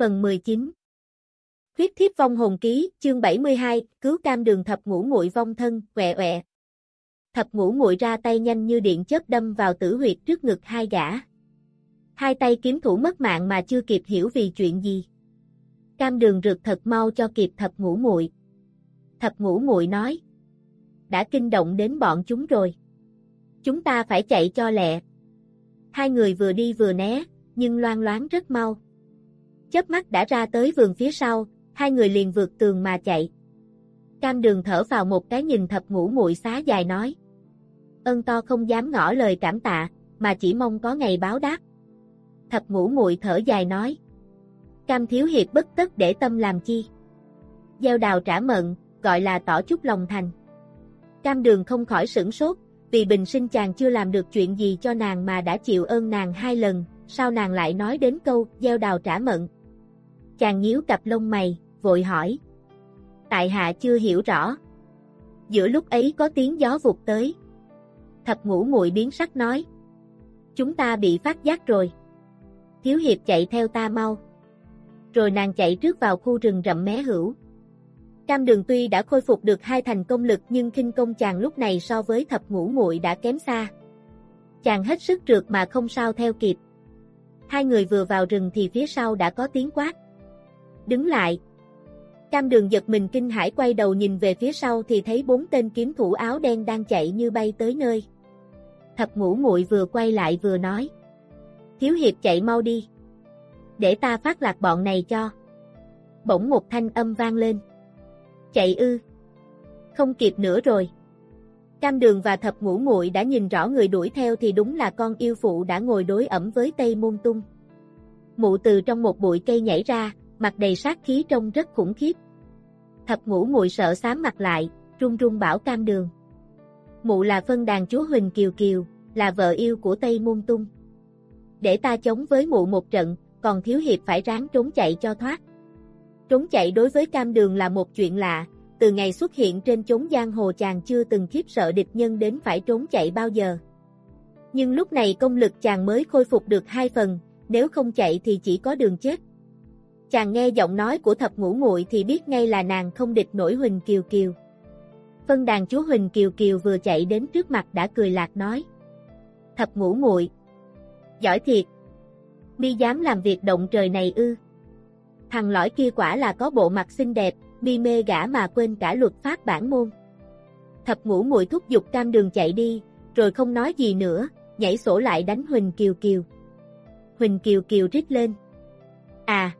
Phần 19 Huyết thiếp vong hồn ký, chương 72, cứu cam đường thập ngũ muội vong thân, quẹ quẹ. Thập ngũ muội ra tay nhanh như điện chớp đâm vào tử huyệt trước ngực hai gã. Hai tay kiếm thủ mất mạng mà chưa kịp hiểu vì chuyện gì. Cam đường rượt thật mau cho kịp thập ngũ muội. Thập ngũ muội nói. Đã kinh động đến bọn chúng rồi. Chúng ta phải chạy cho lẹ. Hai người vừa đi vừa né, nhưng loan loáng rất mau chớp mắt đã ra tới vườn phía sau, hai người liền vượt tường mà chạy. Cam đường thở vào một cái nhìn thập ngũ muội xá dài nói. Ân to không dám ngỏ lời cảm tạ, mà chỉ mong có ngày báo đáp. Thập ngũ muội thở dài nói. Cam thiếu hiệp bất tất để tâm làm chi. Gieo đào trả mận, gọi là tỏ chút lòng thành. Cam đường không khỏi sửng sốt, vì bình sinh chàng chưa làm được chuyện gì cho nàng mà đã chịu ơn nàng hai lần, sao nàng lại nói đến câu gieo đào trả mận. Chàng nhíu cặp lông mày, vội hỏi. Tại hạ chưa hiểu rõ. Giữa lúc ấy có tiếng gió vụt tới. Thập ngũ muội biến sắc nói. Chúng ta bị phát giác rồi. Thiếu hiệp chạy theo ta mau. Rồi nàng chạy trước vào khu rừng rậm mé hữu. Cam đường tuy đã khôi phục được hai thành công lực nhưng kinh công chàng lúc này so với thập ngũ muội đã kém xa. Chàng hết sức trượt mà không sao theo kịp. Hai người vừa vào rừng thì phía sau đã có tiếng quát đứng lại. Cam đường giật mình kinh hãi quay đầu nhìn về phía sau thì thấy bốn tên kiếm thủ áo đen đang chạy như bay tới nơi. Thập ngũ muội vừa quay lại vừa nói. Thiếu hiệp chạy mau đi. Để ta phát lạc bọn này cho. Bỗng một thanh âm vang lên. Chạy ư. Không kịp nữa rồi. Cam đường và thập ngũ muội đã nhìn rõ người đuổi theo thì đúng là con yêu phụ đã ngồi đối ẩm với Tây Môn Tung. Mụ từ trong một bụi cây nhảy ra, mặt đầy sát khí trông rất khủng khiếp. Thập ngũ muội sợ xám mặt lại, run run bảo cam đường. Mụ là phân đàn chúa Huỳnh Kiều Kiều, là vợ yêu của Tây Môn Tung. Để ta chống với mụ một trận, còn thiếu hiệp phải ráng trốn chạy cho thoát. Trốn chạy đối với cam đường là một chuyện lạ, từ ngày xuất hiện trên chốn giang hồ chàng chưa từng khiếp sợ địch nhân đến phải trốn chạy bao giờ. Nhưng lúc này công lực chàng mới khôi phục được hai phần, nếu không chạy thì chỉ có đường chết. Chàng nghe giọng nói của thập ngũ muội thì biết ngay là nàng không địch nổi Huỳnh Kiều Kiều. Phân đàn chúa Huỳnh Kiều Kiều vừa chạy đến trước mặt đã cười lạc nói. Thập ngũ muội Giỏi thiệt. Mi dám làm việc động trời này ư. Thằng lõi kia quả là có bộ mặt xinh đẹp, mi mê gã mà quên cả luật pháp bản môn. Thập ngũ muội thúc giục cam đường chạy đi, rồi không nói gì nữa, nhảy sổ lại đánh Huỳnh Kiều Kiều. Huỳnh Kiều Kiều rít lên. À,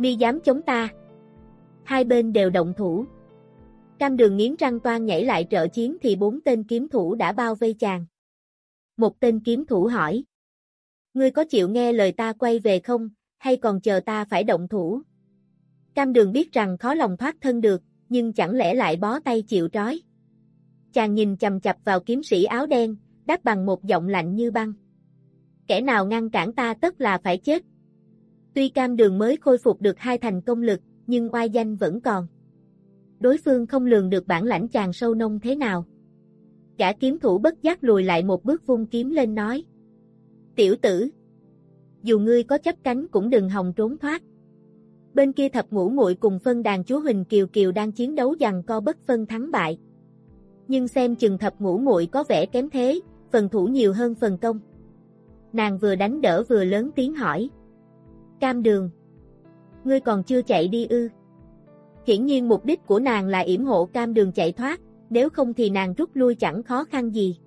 mi dám chống ta. Hai bên đều động thủ. Cam đường nghiến răng toan nhảy lại trợ chiến thì bốn tên kiếm thủ đã bao vây chàng. Một tên kiếm thủ hỏi. Ngươi có chịu nghe lời ta quay về không, hay còn chờ ta phải động thủ? Cam đường biết rằng khó lòng thoát thân được, nhưng chẳng lẽ lại bó tay chịu trói. Chàng nhìn chầm chập vào kiếm sĩ áo đen, đáp bằng một giọng lạnh như băng. Kẻ nào ngăn cản ta tất là phải chết. Tuy cam đường mới khôi phục được hai thành công lực, nhưng oai danh vẫn còn. Đối phương không lường được bản lãnh chàng sâu nông thế nào. Cả kiếm thủ bất giác lùi lại một bước vung kiếm lên nói. Tiểu tử! Dù ngươi có chấp cánh cũng đừng hòng trốn thoát. Bên kia thập ngũ muội cùng phân đàn chúa Huỳnh Kiều Kiều đang chiến đấu dằn co bất phân thắng bại. Nhưng xem chừng thập ngũ muội có vẻ kém thế, phần thủ nhiều hơn phần công. Nàng vừa đánh đỡ vừa lớn tiếng hỏi. Cam đường. Ngươi còn chưa chạy đi ư. Hiển nhiên mục đích của nàng là yểm hộ cam đường chạy thoát, nếu không thì nàng rút lui chẳng khó khăn gì.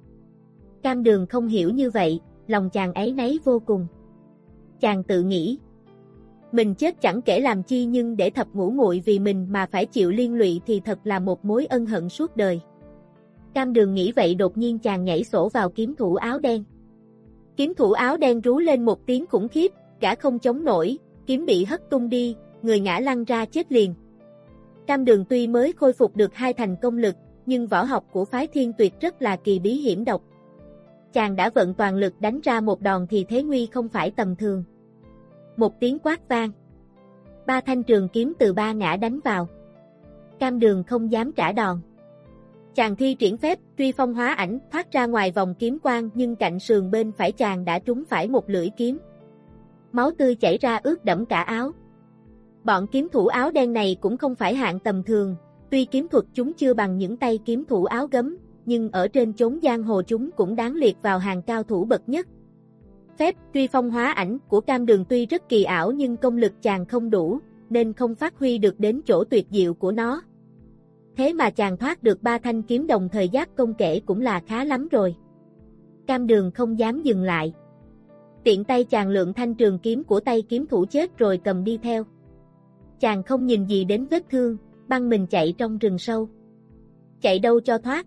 Cam đường không hiểu như vậy, lòng chàng ấy nấy vô cùng. Chàng tự nghĩ. Mình chết chẳng kể làm chi nhưng để thập ngũ muội vì mình mà phải chịu liên lụy thì thật là một mối ân hận suốt đời. Cam đường nghĩ vậy đột nhiên chàng nhảy sổ vào kiếm thủ áo đen. Kiếm thủ áo đen rú lên một tiếng khủng khiếp, gã không chống nổi, kiếm bị hất tung đi, người ngã lăn ra chết liền. Cam đường tuy mới khôi phục được hai thành công lực, nhưng võ học của phái thiên tuyệt rất là kỳ bí hiểm độc. Chàng đã vận toàn lực đánh ra một đòn thì thế nguy không phải tầm thường. Một tiếng quát vang. Ba thanh trường kiếm từ ba ngã đánh vào. Cam đường không dám trả đòn. Chàng thi triển phép, truy phong hóa ảnh, thoát ra ngoài vòng kiếm quang nhưng cạnh sườn bên phải chàng đã trúng phải một lưỡi kiếm. Máu tươi chảy ra ướt đẫm cả áo. Bọn kiếm thủ áo đen này cũng không phải hạng tầm thường, tuy kiếm thuật chúng chưa bằng những tay kiếm thủ áo gấm, nhưng ở trên chốn giang hồ chúng cũng đáng liệt vào hàng cao thủ bậc nhất. Phép truy phong hóa ảnh của cam đường tuy rất kỳ ảo nhưng công lực chàng không đủ, nên không phát huy được đến chỗ tuyệt diệu của nó. Thế mà chàng thoát được ba thanh kiếm đồng thời giác công kể cũng là khá lắm rồi. Cam đường không dám dừng lại. Tiện tay chàng lượng thanh trường kiếm của tay kiếm thủ chết rồi cầm đi theo. Chàng không nhìn gì đến vết thương, băng mình chạy trong rừng sâu. Chạy đâu cho thoát.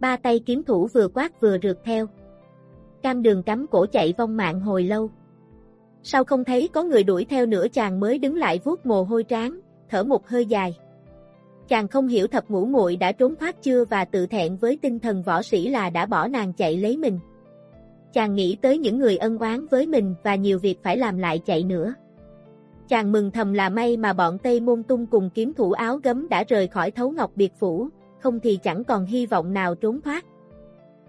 Ba tay kiếm thủ vừa quát vừa rượt theo. Cam đường cắm cổ chạy vong mạng hồi lâu. Sao không thấy có người đuổi theo nữa chàng mới đứng lại vuốt mồ hôi trán, thở một hơi dài. Chàng không hiểu thập ngũ muội đã trốn thoát chưa và tự thẹn với tinh thần võ sĩ là đã bỏ nàng chạy lấy mình. Chàng nghĩ tới những người ân oán với mình và nhiều việc phải làm lại chạy nữa. Chàng mừng thầm là may mà bọn Tây Môn Tung cùng kiếm thủ áo gấm đã rời khỏi thấu ngọc biệt phủ, không thì chẳng còn hy vọng nào trốn thoát.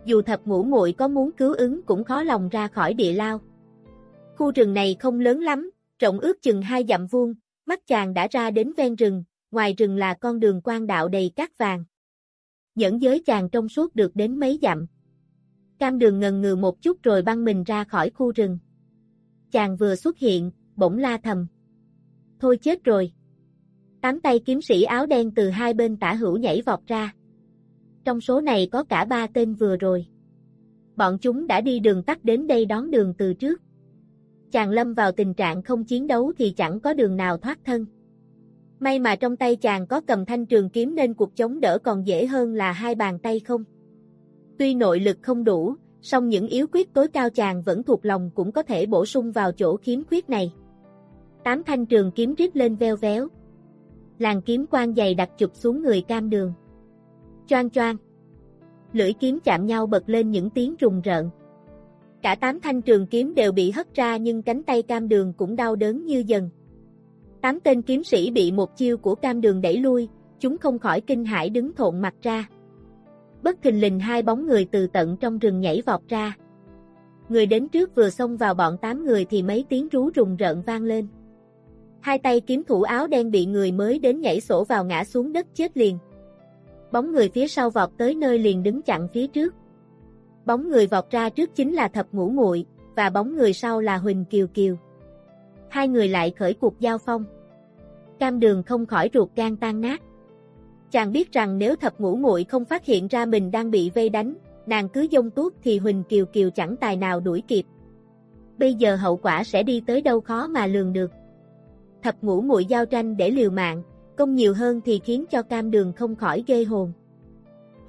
Dù thập ngũ muội có muốn cứu ứng cũng khó lòng ra khỏi địa lao. Khu rừng này không lớn lắm, rộng ước chừng hai dặm vuông, mắt chàng đã ra đến ven rừng, ngoài rừng là con đường quan đạo đầy cát vàng. Nhẫn giới chàng trong suốt được đến mấy dặm. Cam đường ngần ngừ một chút rồi băng mình ra khỏi khu rừng. Chàng vừa xuất hiện, bỗng la thầm. Thôi chết rồi. Tám tay kiếm sĩ áo đen từ hai bên tả hữu nhảy vọt ra. Trong số này có cả ba tên vừa rồi. Bọn chúng đã đi đường tắt đến đây đón đường từ trước. Chàng lâm vào tình trạng không chiến đấu thì chẳng có đường nào thoát thân. May mà trong tay chàng có cầm thanh trường kiếm nên cuộc chống đỡ còn dễ hơn là hai bàn tay không. Tuy nội lực không đủ, song những yếu quyết tối cao chàng vẫn thuộc lòng cũng có thể bổ sung vào chỗ khiếm khuyết này. Tám thanh trường kiếm rít lên veo véo. Làn kiếm quang dày đặt chụp xuống người cam đường. Choang choang. Lưỡi kiếm chạm nhau bật lên những tiếng rùng rợn. Cả tám thanh trường kiếm đều bị hất ra nhưng cánh tay cam đường cũng đau đớn như dần. Tám tên kiếm sĩ bị một chiêu của cam đường đẩy lui, chúng không khỏi kinh hãi đứng thộn mặt ra. Bất thình lình hai bóng người từ tận trong rừng nhảy vọt ra. Người đến trước vừa xông vào bọn tám người thì mấy tiếng rú rùng rợn vang lên. Hai tay kiếm thủ áo đen bị người mới đến nhảy sổ vào ngã xuống đất chết liền. Bóng người phía sau vọt tới nơi liền đứng chặn phía trước. Bóng người vọt ra trước chính là thập ngũ muội, và bóng người sau là Huỳnh Kiều Kiều. Hai người lại khởi cuộc giao phong. Cam đường không khỏi ruột gan tan nát. Chàng biết rằng nếu thập ngũ muội không phát hiện ra mình đang bị vây đánh, nàng cứ dông tuốt thì Huỳnh Kiều Kiều chẳng tài nào đuổi kịp. Bây giờ hậu quả sẽ đi tới đâu khó mà lường được. Thập ngũ muội giao tranh để liều mạng, công nhiều hơn thì khiến cho cam đường không khỏi ghê hồn.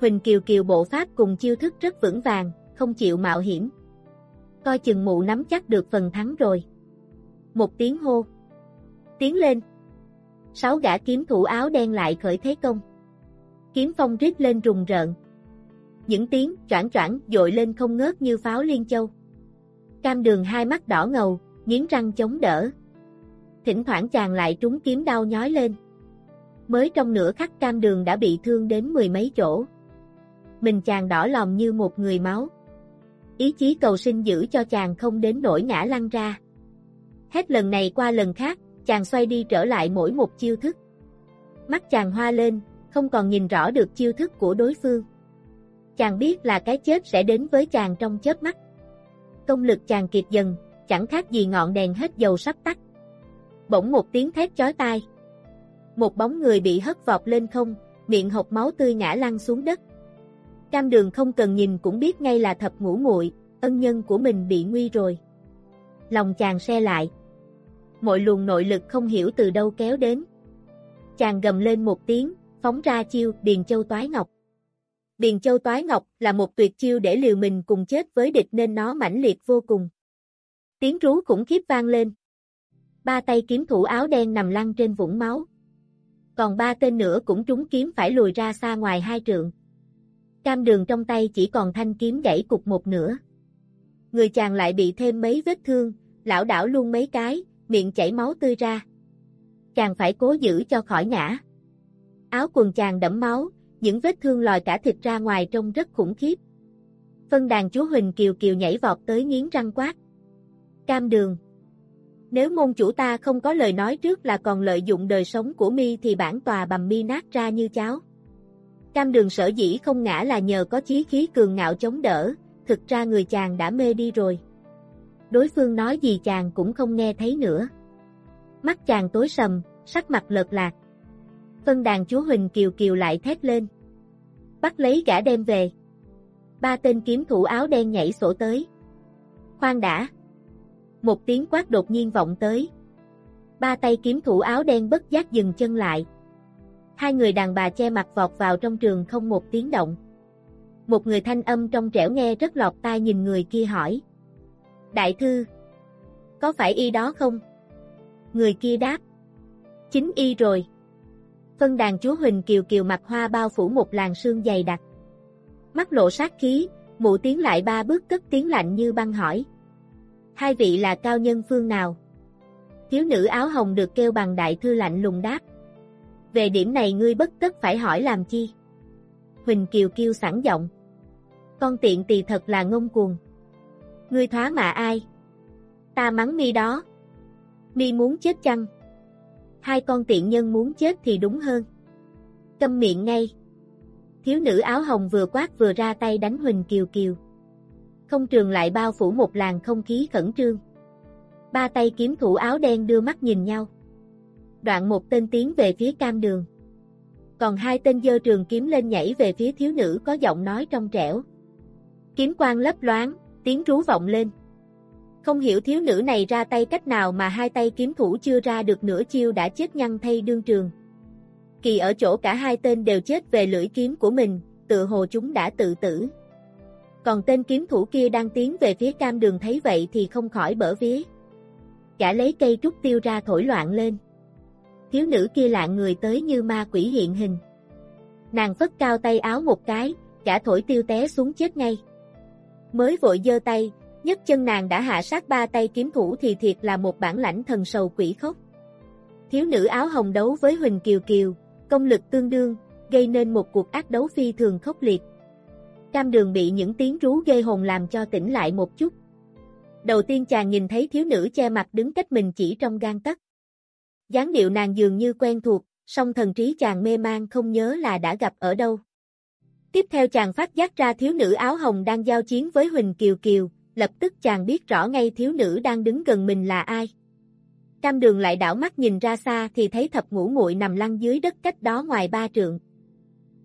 Huỳnh Kiều Kiều bộ pháp cùng chiêu thức rất vững vàng, không chịu mạo hiểm. Coi chừng mụ nắm chắc được phần thắng rồi. Một tiếng hô. Tiến lên. Sáu gã kiếm thủ áo đen lại khởi thế công. Kiếm phong rít lên rùng rợn. Những tiếng choảng choảng dội lên không ngớt như pháo liên châu. Cam đường hai mắt đỏ ngầu, nghiến răng chống đỡ. Thỉnh thoảng chàng lại trúng kiếm đau nhói lên. Mới trong nửa khắc cam đường đã bị thương đến mười mấy chỗ. Mình chàng đỏ lòng như một người máu. Ý chí cầu sinh giữ cho chàng không đến nỗi ngã lăn ra. Hết lần này qua lần khác, chàng xoay đi trở lại mỗi một chiêu thức. Mắt chàng hoa lên, không còn nhìn rõ được chiêu thức của đối phương. Chàng biết là cái chết sẽ đến với chàng trong chớp mắt. Công lực chàng kiệt dần, chẳng khác gì ngọn đèn hết dầu sắp tắt. Bỗng một tiếng thét chói tai. Một bóng người bị hất vọt lên không, miệng hộc máu tươi ngã lăn xuống đất. Cam đường không cần nhìn cũng biết ngay là thập ngũ muội ân nhân của mình bị nguy rồi. Lòng chàng xe lại. Mọi luồng nội lực không hiểu từ đâu kéo đến. Chàng gầm lên một tiếng, phóng ra chiêu Điền Châu Toái Ngọc. Điền Châu Toái Ngọc là một tuyệt chiêu để liều mình cùng chết với địch nên nó mãnh liệt vô cùng. Tiếng rú khủng khiếp vang lên. Ba tay kiếm thủ áo đen nằm lăn trên vũng máu. Còn ba tên nữa cũng trúng kiếm phải lùi ra xa ngoài hai trượng. Cam đường trong tay chỉ còn thanh kiếm gãy cục một nửa. Người chàng lại bị thêm mấy vết thương, lão đảo luôn mấy cái, miệng chảy máu tươi ra. Chàng phải cố giữ cho khỏi ngã. Áo quần chàng đẫm máu, những vết thương lòi cả thịt ra ngoài trông rất khủng khiếp. Phân đàn chúa Huỳnh Kiều Kiều nhảy vọt tới nghiến răng quát. Cam đường. Nếu môn chủ ta không có lời nói trước là còn lợi dụng đời sống của mi thì bản tòa bầm mi nát ra như cháo. Cam đường sở dĩ không ngã là nhờ có chí khí cường ngạo chống đỡ, thực ra người chàng đã mê đi rồi. Đối phương nói gì chàng cũng không nghe thấy nữa. Mắt chàng tối sầm, sắc mặt lợt lạc. Phân đàn chúa Huỳnh Kiều Kiều lại thét lên. Bắt lấy gã đem về. Ba tên kiếm thủ áo đen nhảy sổ tới. Khoan đã. Một tiếng quát đột nhiên vọng tới. Ba tay kiếm thủ áo đen bất giác dừng chân lại. Hai người đàn bà che mặt vọt vào trong trường không một tiếng động. Một người thanh âm trong trẻo nghe rất lọt tai nhìn người kia hỏi. Đại thư, có phải y đó không? Người kia đáp. Chính y rồi. Phân đàn chúa Huỳnh Kiều Kiều mặt hoa bao phủ một làn sương dày đặc. Mắt lộ sát khí, mụ tiến lại ba bước cất tiếng lạnh như băng hỏi. Hai vị là cao nhân phương nào? Thiếu nữ áo hồng được kêu bằng đại thư lạnh lùng đáp. Về điểm này ngươi bất tất phải hỏi làm chi? Huỳnh Kiều kêu sẵn giọng. Con tiện tỳ thật là ngông cuồng. Ngươi thoá mạ ai? Ta mắng mi đó. Mi muốn chết chăng? Hai con tiện nhân muốn chết thì đúng hơn. Câm miệng ngay. Thiếu nữ áo hồng vừa quát vừa ra tay đánh Huỳnh Kiều Kiều. Không trường lại bao phủ một làn không khí khẩn trương. Ba tay kiếm thủ áo đen đưa mắt nhìn nhau. Đoạn một tên tiến về phía cam đường. Còn hai tên dơ trường kiếm lên nhảy về phía thiếu nữ có giọng nói trong trẻo. Kiếm quang lấp loáng, tiếng rú vọng lên. Không hiểu thiếu nữ này ra tay cách nào mà hai tay kiếm thủ chưa ra được nửa chiêu đã chết nhăn thay đương trường. Kỳ ở chỗ cả hai tên đều chết về lưỡi kiếm của mình, tự hồ chúng đã tự tử. Còn tên kiếm thủ kia đang tiến về phía cam đường thấy vậy thì không khỏi bở vía. Cả lấy cây trúc tiêu ra thổi loạn lên. Thiếu nữ kia lạng người tới như ma quỷ hiện hình. Nàng phất cao tay áo một cái, cả thổi tiêu té xuống chết ngay. Mới vội giơ tay, nhất chân nàng đã hạ sát ba tay kiếm thủ thì thiệt là một bản lãnh thần sầu quỷ khốc. Thiếu nữ áo hồng đấu với Huỳnh Kiều Kiều, công lực tương đương, gây nên một cuộc ác đấu phi thường khốc liệt. Cam đường bị những tiếng rú ghê hồn làm cho tỉnh lại một chút. Đầu tiên chàng nhìn thấy thiếu nữ che mặt đứng cách mình chỉ trong gan tấc. dáng điệu nàng dường như quen thuộc, song thần trí chàng mê mang không nhớ là đã gặp ở đâu. Tiếp theo chàng phát giác ra thiếu nữ áo hồng đang giao chiến với Huỳnh Kiều Kiều, lập tức chàng biết rõ ngay thiếu nữ đang đứng gần mình là ai. Cam đường lại đảo mắt nhìn ra xa thì thấy thập ngũ muội nằm lăn dưới đất cách đó ngoài ba trượng.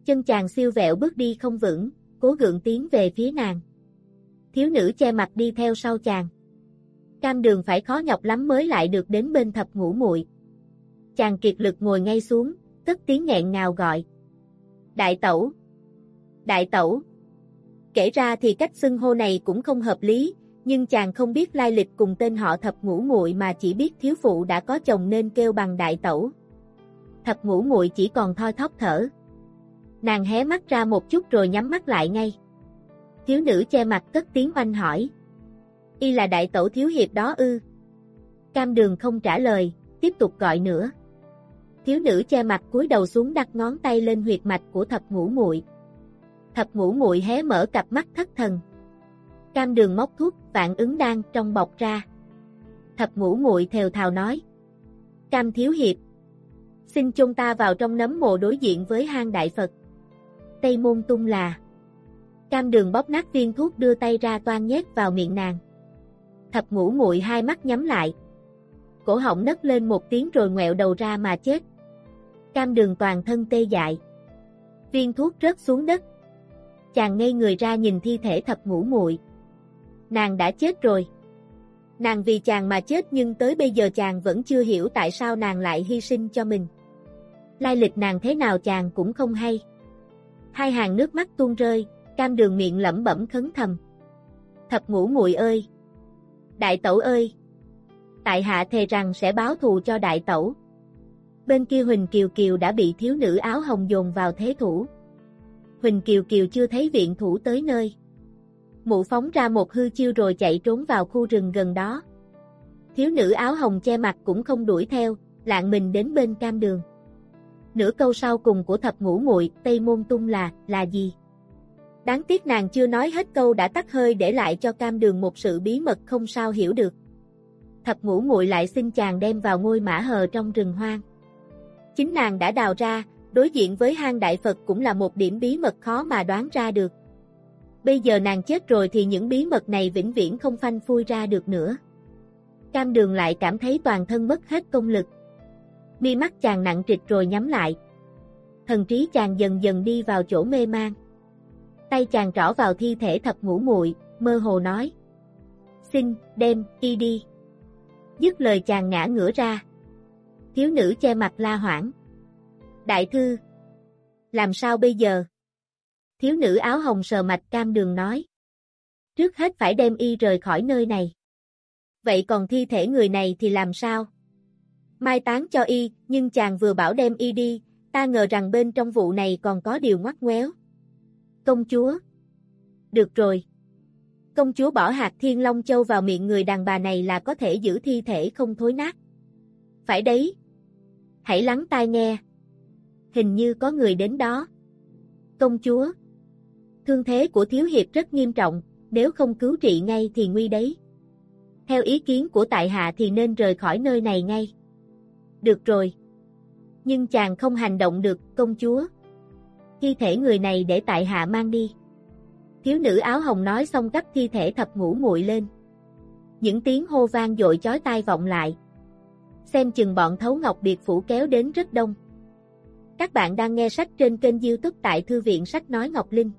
Chân chàng siêu vẹo bước đi không vững, cố gượng tiến về phía nàng. Thiếu nữ che mặt đi theo sau chàng. Cam đường phải khó nhọc lắm mới lại được đến bên thập ngũ muội. Chàng kiệt lực ngồi ngay xuống, cất tiếng nghẹn ngào gọi. Đại tẩu! Đại tẩu! Kể ra thì cách xưng hô này cũng không hợp lý, nhưng chàng không biết lai lịch cùng tên họ thập ngũ muội mà chỉ biết thiếu phụ đã có chồng nên kêu bằng đại tẩu. Thập ngũ muội chỉ còn thoi thóp thở. Nàng hé mắt ra một chút rồi nhắm mắt lại ngay. Thiếu nữ che mặt cất tiếng oanh hỏi. Y là đại tẩu thiếu hiệp đó ư. Cam đường không trả lời, tiếp tục gọi nữa. Thiếu nữ che mặt cúi đầu xuống đặt ngón tay lên huyệt mạch của thập ngũ muội. Thập ngũ muội hé mở cặp mắt thất thần. Cam đường móc thuốc vạn ứng đan trong bọc ra. Thập ngũ muội thều thào nói. Cam thiếu hiệp. Xin chôn ta vào trong nấm mồ đối diện với hang đại Phật. Tây môn tung là. Cam đường bóp nát viên thuốc đưa tay ra toan nhét vào miệng nàng. Thập ngũ muội hai mắt nhắm lại. Cổ họng nấc lên một tiếng rồi ngoẹo đầu ra mà chết. Cam đường toàn thân tê dại. Viên thuốc rớt xuống đất. Chàng ngây người ra nhìn thi thể thập ngũ muội. Nàng đã chết rồi. Nàng vì chàng mà chết nhưng tới bây giờ chàng vẫn chưa hiểu tại sao nàng lại hy sinh cho mình. Lai lịch nàng thế nào chàng cũng không hay. Hai hàng nước mắt tuôn rơi, cam đường miệng lẩm bẩm khấn thầm. Thập ngũ muội ơi! Đại tẩu ơi! Tại hạ thề rằng sẽ báo thù cho đại tẩu. Bên kia Huỳnh Kiều Kiều đã bị thiếu nữ áo hồng dồn vào thế thủ. Huỳnh Kiều Kiều chưa thấy viện thủ tới nơi. Mụ phóng ra một hư chiêu rồi chạy trốn vào khu rừng gần đó. Thiếu nữ áo hồng che mặt cũng không đuổi theo, lạng mình đến bên cam đường. Nửa câu sau cùng của thập ngũ muội Tây Môn Tung là, là gì? Đáng tiếc nàng chưa nói hết câu đã tắt hơi để lại cho cam đường một sự bí mật không sao hiểu được. Thập ngũ muội lại xin chàng đem vào ngôi mã hờ trong rừng hoang. Chính nàng đã đào ra, đối diện với hang đại Phật cũng là một điểm bí mật khó mà đoán ra được. Bây giờ nàng chết rồi thì những bí mật này vĩnh viễn không phanh phui ra được nữa. Cam đường lại cảm thấy toàn thân mất hết công lực. Mi mắt chàng nặng trịch rồi nhắm lại. Thần trí chàng dần dần đi vào chỗ mê mang. Tay chàng trỏ vào thi thể thập ngũ muội, mơ hồ nói. Xin, đem, y đi. Dứt lời chàng ngã ngửa ra. Thiếu nữ che mặt la hoảng. Đại thư. Làm sao bây giờ? Thiếu nữ áo hồng sờ mạch cam đường nói. Trước hết phải đem y rời khỏi nơi này. Vậy còn thi thể người này thì làm sao? Mai táng cho y, nhưng chàng vừa bảo đem y đi, ta ngờ rằng bên trong vụ này còn có điều ngoắt ngoéo. Công chúa. Được rồi. Công chúa bỏ hạt thiên long châu vào miệng người đàn bà này là có thể giữ thi thể không thối nát. Phải đấy. Hãy lắng tai nghe. Hình như có người đến đó. Công chúa. Thương thế của thiếu hiệp rất nghiêm trọng, nếu không cứu trị ngay thì nguy đấy. Theo ý kiến của tại hạ thì nên rời khỏi nơi này ngay. Được rồi. Nhưng chàng không hành động được, công chúa. Thi thể người này để tại hạ mang đi. Thiếu nữ áo hồng nói xong gấp thi thể thập ngũ muội lên. Những tiếng hô vang dội chói tai vọng lại. Xem chừng bọn thấu ngọc biệt phủ kéo đến rất đông. Các bạn đang nghe sách trên kênh youtube tại Thư viện Sách Nói Ngọc Linh.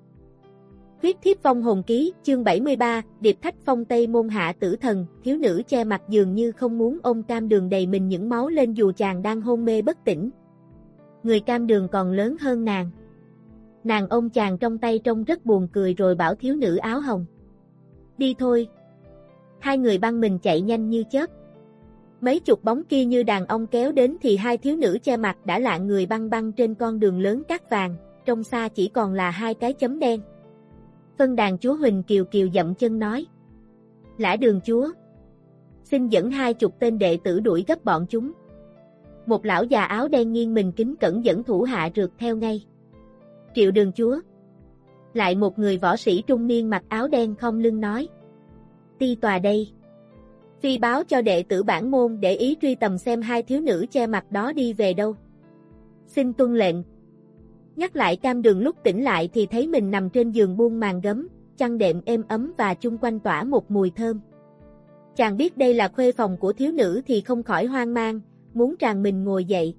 Viết thiếp phong hồn ký, chương 73, điệp thách phong Tây môn hạ tử thần, thiếu nữ che mặt dường như không muốn ôm cam đường đầy mình những máu lên dù chàng đang hôn mê bất tỉnh. Người cam đường còn lớn hơn nàng. Nàng ôm chàng trong tay trông rất buồn cười rồi bảo thiếu nữ áo hồng. Đi thôi. Hai người băng mình chạy nhanh như chớp. Mấy chục bóng kia như đàn ông kéo đến thì hai thiếu nữ che mặt đã lạ người băng băng trên con đường lớn cát vàng, trong xa chỉ còn là hai cái chấm đen. Phân đàn chúa Huỳnh Kiều Kiều dậm chân nói. Lã đường chúa. Xin dẫn hai chục tên đệ tử đuổi gấp bọn chúng. Một lão già áo đen nghiêng mình kính cẩn dẫn thủ hạ rượt theo ngay. Triệu đường chúa. Lại một người võ sĩ trung niên mặc áo đen không lưng nói. Ti tòa đây. Phi báo cho đệ tử bản môn để ý truy tầm xem hai thiếu nữ che mặt đó đi về đâu. Xin tuân lệnh, Nhắc lại cam đường lúc tỉnh lại thì thấy mình nằm trên giường buông màn gấm, chăn đệm êm ấm và chung quanh tỏa một mùi thơm. Chàng biết đây là khuê phòng của thiếu nữ thì không khỏi hoang mang, muốn tràn mình ngồi dậy.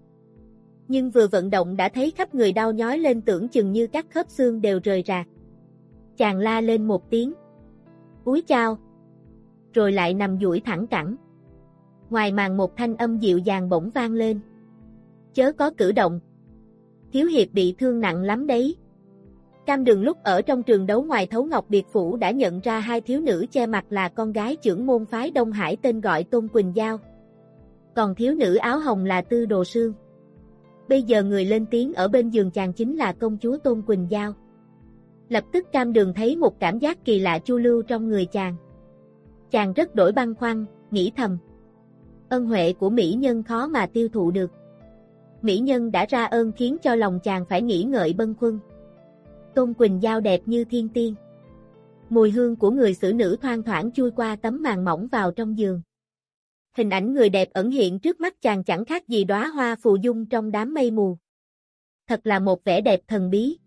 Nhưng vừa vận động đã thấy khắp người đau nhói lên tưởng chừng như các khớp xương đều rời rạc. Chàng la lên một tiếng. Úi chao. Rồi lại nằm duỗi thẳng cẳng. Ngoài màn một thanh âm dịu dàng bỗng vang lên. Chớ có cử động, Thiếu Hiệp bị thương nặng lắm đấy. Cam đường lúc ở trong trường đấu ngoài Thấu Ngọc Biệt Phủ đã nhận ra hai thiếu nữ che mặt là con gái trưởng môn phái Đông Hải tên gọi Tôn Quỳnh Giao. Còn thiếu nữ áo hồng là Tư Đồ Sương. Bây giờ người lên tiếng ở bên giường chàng chính là công chúa Tôn Quỳnh Giao. Lập tức cam đường thấy một cảm giác kỳ lạ chu lưu trong người chàng. Chàng rất đổi băng khoăn, nghĩ thầm. Ân huệ của Mỹ nhân khó mà tiêu thụ được mỹ nhân đã ra ơn khiến cho lòng chàng phải nghĩ ngợi bân khuâng. Tôn Quỳnh Giao đẹp như thiên tiên. Mùi hương của người xử nữ thoang thoảng chui qua tấm màn mỏng vào trong giường. Hình ảnh người đẹp ẩn hiện trước mắt chàng chẳng khác gì đóa hoa phù dung trong đám mây mù. Thật là một vẻ đẹp thần bí.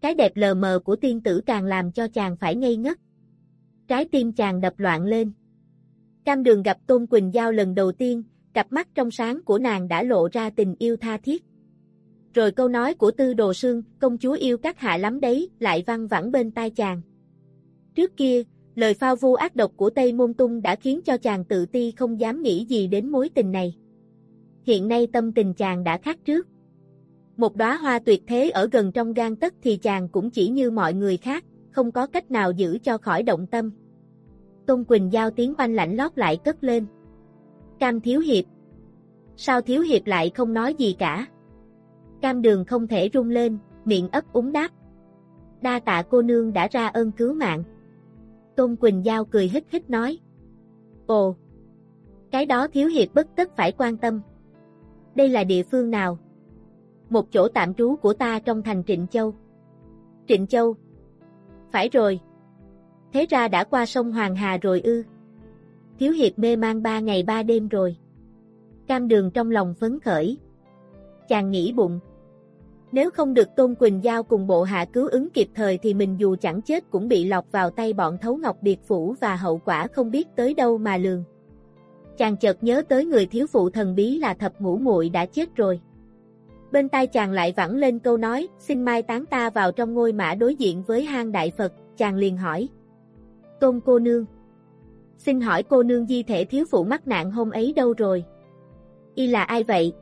Cái đẹp lờ mờ của tiên tử càng làm cho chàng phải ngây ngất. Trái tim chàng đập loạn lên. Cam đường gặp Tôn Quỳnh Giao lần đầu tiên, cặp mắt trong sáng của nàng đã lộ ra tình yêu tha thiết. Rồi câu nói của tư đồ sương, công chúa yêu các hạ lắm đấy, lại văng vẳng bên tai chàng. Trước kia, lời phao vu ác độc của Tây Môn Tung đã khiến cho chàng tự ti không dám nghĩ gì đến mối tình này. Hiện nay tâm tình chàng đã khác trước. Một đóa hoa tuyệt thế ở gần trong gan tất thì chàng cũng chỉ như mọi người khác, không có cách nào giữ cho khỏi động tâm. Tôn Quỳnh giao tiếng oanh lạnh lót lại cất lên. Cam Thiếu Hiệp. Sao Thiếu Hiệp lại không nói gì cả? Cam đường không thể rung lên, miệng ấp úng đáp. Đa tạ cô nương đã ra ơn cứu mạng. Tôn Quỳnh Giao cười hít hít nói. Ồ! Cái đó Thiếu Hiệp bất tất phải quan tâm. Đây là địa phương nào? Một chỗ tạm trú của ta trong thành Trịnh Châu. Trịnh Châu? Phải rồi. Thế ra đã qua sông Hoàng Hà rồi ư. Thiếu Hiệp mê mang ba ngày ba đêm rồi. Cam đường trong lòng phấn khởi. Chàng nghĩ bụng. Nếu không được Tôn Quỳnh Giao cùng bộ hạ cứu ứng kịp thời thì mình dù chẳng chết cũng bị lọc vào tay bọn thấu ngọc biệt phủ và hậu quả không biết tới đâu mà lường. Chàng chợt nhớ tới người thiếu phụ thần bí là thập ngũ muội đã chết rồi. Bên tai chàng lại vẳng lên câu nói, xin mai tán ta vào trong ngôi mã đối diện với hang đại Phật, chàng liền hỏi. Tôn cô nương. Xin hỏi cô nương di thể thiếu phụ mắc nạn hôm ấy đâu rồi? Y là ai vậy?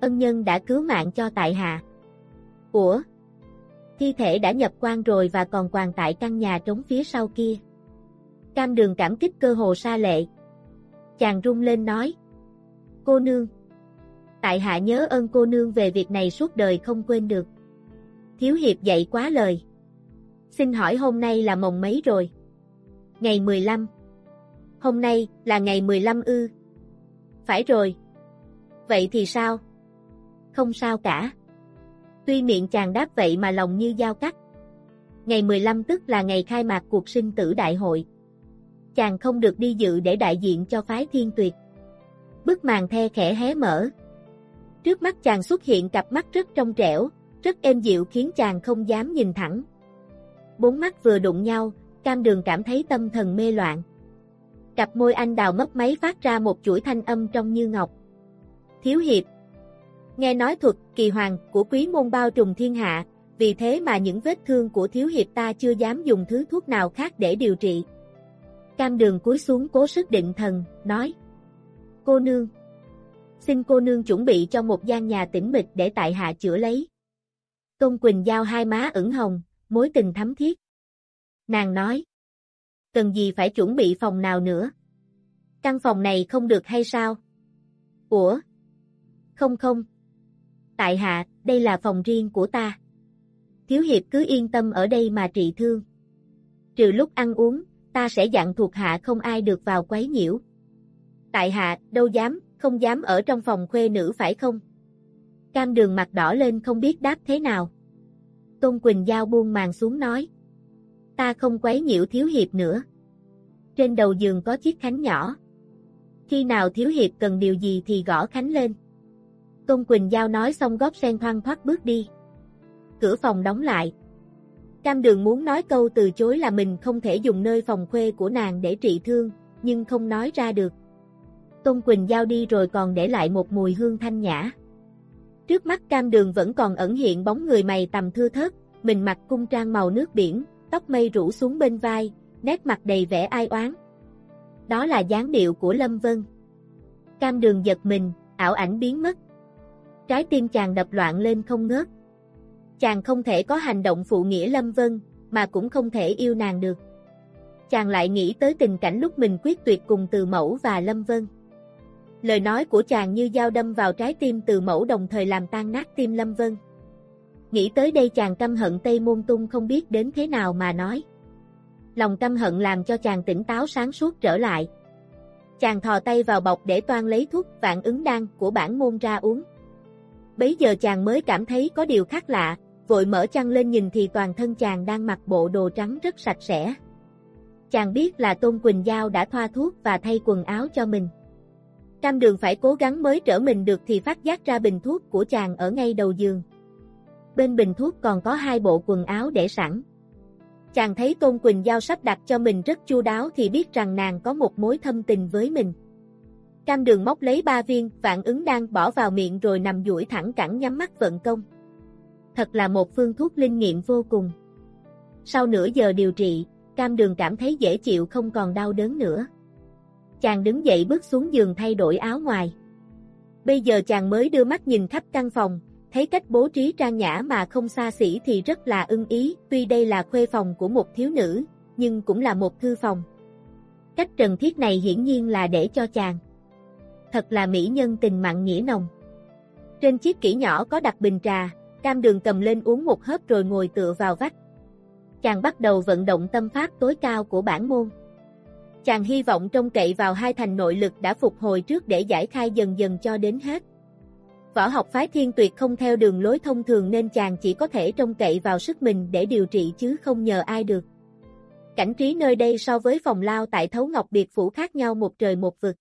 Ân nhân đã cứu mạng cho tại hạ. Ủa? Thi thể đã nhập quan rồi và còn quàng tại căn nhà trống phía sau kia. Cam đường cảm kích cơ hồ xa lệ. Chàng rung lên nói. Cô nương. Tại hạ nhớ ơn cô nương về việc này suốt đời không quên được. Thiếu hiệp dạy quá lời. Xin hỏi hôm nay là mồng mấy rồi? Ngày 15. Hôm nay là ngày 15 ư? Phải rồi. Vậy thì sao? Không sao cả. Tuy miệng chàng đáp vậy mà lòng như dao cắt. Ngày 15 tức là ngày khai mạc cuộc sinh tử đại hội. Chàng không được đi dự để đại diện cho phái thiên tuyệt. Bức màn the khẽ hé mở. Trước mắt chàng xuất hiện cặp mắt rất trong trẻo, rất êm dịu khiến chàng không dám nhìn thẳng. Bốn mắt vừa đụng nhau, cam đường cảm thấy tâm thần mê loạn. Cặp môi anh đào mất máy phát ra một chuỗi thanh âm trong như ngọc. Thiếu hiệp Nghe nói thuật kỳ hoàng của quý môn bao trùm thiên hạ, vì thế mà những vết thương của thiếu hiệp ta chưa dám dùng thứ thuốc nào khác để điều trị. Cam đường cúi xuống cố sức định thần, nói Cô nương Xin cô nương chuẩn bị cho một gian nhà tĩnh mịch để tại hạ chữa lấy. Tôn Quỳnh giao hai má ửng hồng, mối tình thắm thiết. Nàng nói Cần gì phải chuẩn bị phòng nào nữa? Căn phòng này không được hay sao? Ủa? Không không, Tại hạ, đây là phòng riêng của ta. Thiếu hiệp cứ yên tâm ở đây mà trị thương. Trừ lúc ăn uống, ta sẽ dặn thuộc hạ không ai được vào quấy nhiễu. Tại hạ, đâu dám, không dám ở trong phòng khuê nữ phải không? Cam đường mặt đỏ lên không biết đáp thế nào. Tôn Quỳnh Giao buông màn xuống nói. Ta không quấy nhiễu thiếu hiệp nữa. Trên đầu giường có chiếc khánh nhỏ. Khi nào thiếu hiệp cần điều gì thì gõ khánh lên. Tôn Quỳnh Giao nói xong góp sen thoang thoát bước đi. Cửa phòng đóng lại. Cam đường muốn nói câu từ chối là mình không thể dùng nơi phòng khuê của nàng để trị thương, nhưng không nói ra được. Tôn Quỳnh Giao đi rồi còn để lại một mùi hương thanh nhã. Trước mắt cam đường vẫn còn ẩn hiện bóng người mày tầm thưa thớt, mình mặc cung trang màu nước biển, tóc mây rủ xuống bên vai, nét mặt đầy vẻ ai oán. Đó là dáng điệu của Lâm Vân. Cam đường giật mình, ảo ảnh biến mất. Trái tim chàng đập loạn lên không ngớt. Chàng không thể có hành động phụ nghĩa Lâm Vân, mà cũng không thể yêu nàng được. Chàng lại nghĩ tới tình cảnh lúc mình quyết tuyệt cùng Từ Mẫu và Lâm Vân. Lời nói của chàng như dao đâm vào trái tim Từ Mẫu đồng thời làm tan nát tim Lâm Vân. Nghĩ tới đây chàng căm hận Tây Môn Tung không biết đến thế nào mà nói. Lòng căm hận làm cho chàng tỉnh táo sáng suốt trở lại. Chàng thò tay vào bọc để toan lấy thuốc vạn ứng đan của bản môn ra uống. Bấy giờ chàng mới cảm thấy có điều khác lạ, vội mở chăn lên nhìn thì toàn thân chàng đang mặc bộ đồ trắng rất sạch sẽ. Chàng biết là Tôn Quỳnh Giao đã thoa thuốc và thay quần áo cho mình. Cam đường phải cố gắng mới trở mình được thì phát giác ra bình thuốc của chàng ở ngay đầu giường. Bên bình thuốc còn có hai bộ quần áo để sẵn. Chàng thấy Tôn Quỳnh Giao sắp đặt cho mình rất chu đáo thì biết rằng nàng có một mối thâm tình với mình. Cam đường móc lấy ba viên, vạn ứng đang bỏ vào miệng rồi nằm duỗi thẳng cẳng nhắm mắt vận công. Thật là một phương thuốc linh nghiệm vô cùng. Sau nửa giờ điều trị, cam đường cảm thấy dễ chịu không còn đau đớn nữa. Chàng đứng dậy bước xuống giường thay đổi áo ngoài. Bây giờ chàng mới đưa mắt nhìn khắp căn phòng, thấy cách bố trí trang nhã mà không xa xỉ thì rất là ưng ý, tuy đây là khuê phòng của một thiếu nữ, nhưng cũng là một thư phòng. Cách trần thiết này hiển nhiên là để cho chàng. Thật là mỹ nhân tình mặn nghĩa nồng. Trên chiếc kỹ nhỏ có đặt bình trà, cam đường cầm lên uống một hớp rồi ngồi tựa vào vách. Chàng bắt đầu vận động tâm pháp tối cao của bản môn. Chàng hy vọng trông cậy vào hai thành nội lực đã phục hồi trước để giải khai dần dần cho đến hết. Võ học phái thiên tuyệt không theo đường lối thông thường nên chàng chỉ có thể trông cậy vào sức mình để điều trị chứ không nhờ ai được. Cảnh trí nơi đây so với phòng lao tại Thấu Ngọc Biệt Phủ khác nhau một trời một vực.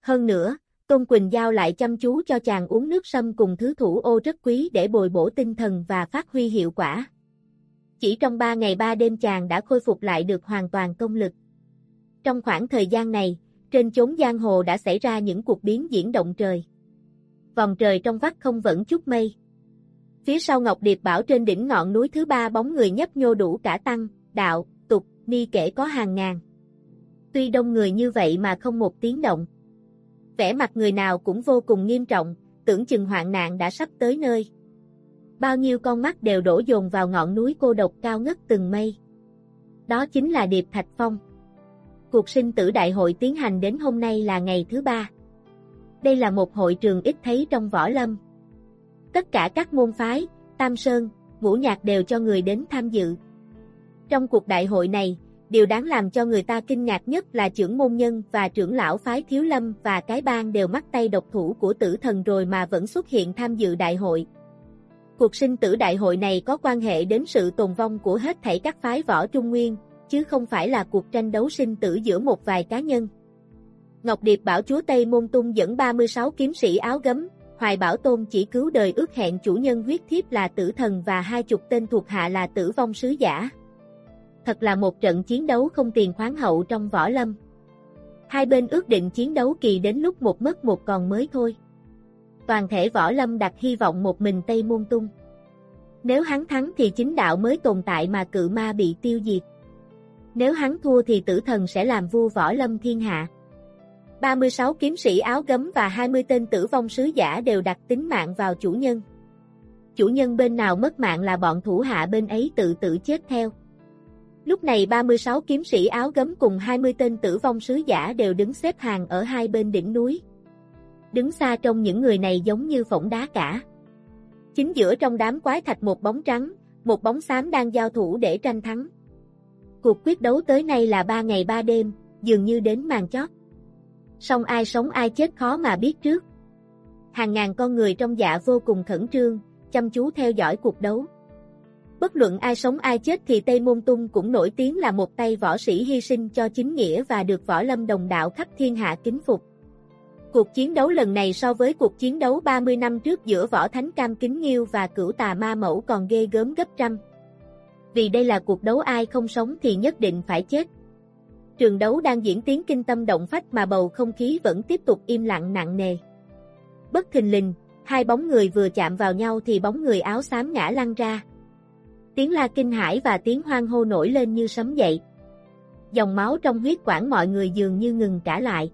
Hơn nữa, Tôn Quỳnh Giao lại chăm chú cho chàng uống nước sâm cùng thứ thủ ô rất quý để bồi bổ tinh thần và phát huy hiệu quả. Chỉ trong 3 ngày 3 đêm chàng đã khôi phục lại được hoàn toàn công lực. Trong khoảng thời gian này, trên chốn giang hồ đã xảy ra những cuộc biến diễn động trời. Vòng trời trong vắt không vẫn chút mây. Phía sau Ngọc Điệp Bảo trên đỉnh ngọn núi thứ ba bóng người nhấp nhô đủ cả tăng, đạo, tục, ni kể có hàng ngàn. Tuy đông người như vậy mà không một tiếng động. Vẻ mặt người nào cũng vô cùng nghiêm trọng, tưởng chừng hoạn nạn đã sắp tới nơi. Bao nhiêu con mắt đều đổ dồn vào ngọn núi cô độc cao ngất từng mây. Đó chính là Điệp Thạch Phong. Cuộc sinh tử đại hội tiến hành đến hôm nay là ngày thứ ba. Đây là một hội trường ít thấy trong võ lâm. Tất cả các môn phái, tam sơn, ngũ nhạc đều cho người đến tham dự. Trong cuộc đại hội này, điều đáng làm cho người ta kinh ngạc nhất là trưởng môn nhân và trưởng lão phái thiếu lâm và cái bang đều mắc tay độc thủ của tử thần rồi mà vẫn xuất hiện tham dự đại hội. Cuộc sinh tử đại hội này có quan hệ đến sự tồn vong của hết thảy các phái võ Trung Nguyên, chứ không phải là cuộc tranh đấu sinh tử giữa một vài cá nhân. Ngọc Điệp bảo chúa Tây Môn Tung dẫn 36 kiếm sĩ áo gấm, Hoài Bảo Tôn chỉ cứu đời ước hẹn chủ nhân huyết thiếp là tử thần và hai chục tên thuộc hạ là tử vong sứ giả. Thật là một trận chiến đấu không tiền khoáng hậu trong võ lâm. Hai bên ước định chiến đấu kỳ đến lúc một mất một còn mới thôi. Toàn thể võ lâm đặt hy vọng một mình Tây Môn Tung. Nếu hắn thắng thì chính đạo mới tồn tại mà cự ma bị tiêu diệt. Nếu hắn thua thì tử thần sẽ làm vua võ lâm thiên hạ. 36 kiếm sĩ áo gấm và 20 tên tử vong sứ giả đều đặt tính mạng vào chủ nhân. Chủ nhân bên nào mất mạng là bọn thủ hạ bên ấy tự tử chết theo. Lúc này 36 kiếm sĩ áo gấm cùng 20 tên tử vong sứ giả đều đứng xếp hàng ở hai bên đỉnh núi. Đứng xa trong những người này giống như phỏng đá cả. Chính giữa trong đám quái thạch một bóng trắng, một bóng xám đang giao thủ để tranh thắng. Cuộc quyết đấu tới nay là 3 ngày 3 đêm, dường như đến màn chót. Song ai sống ai chết khó mà biết trước. Hàng ngàn con người trong dạ vô cùng khẩn trương, chăm chú theo dõi cuộc đấu. Bất luận ai sống ai chết thì Tây Môn Tung cũng nổi tiếng là một tay võ sĩ hy sinh cho chính nghĩa và được võ lâm đồng đạo khắp thiên hạ kính phục. Cuộc chiến đấu lần này so với cuộc chiến đấu 30 năm trước giữa võ thánh Cam Kính Nghiêu và cửu tà ma mẫu còn ghê gớm gấp trăm. Vì đây là cuộc đấu ai không sống thì nhất định phải chết. Trường đấu đang diễn tiến kinh tâm động phách mà bầu không khí vẫn tiếp tục im lặng nặng nề. Bất thình lình, hai bóng người vừa chạm vào nhau thì bóng người áo xám ngã lăn ra. Tiếng la kinh hãi và tiếng hoang hô nổi lên như sấm dậy. Dòng máu trong huyết quản mọi người dường như ngừng trả lại.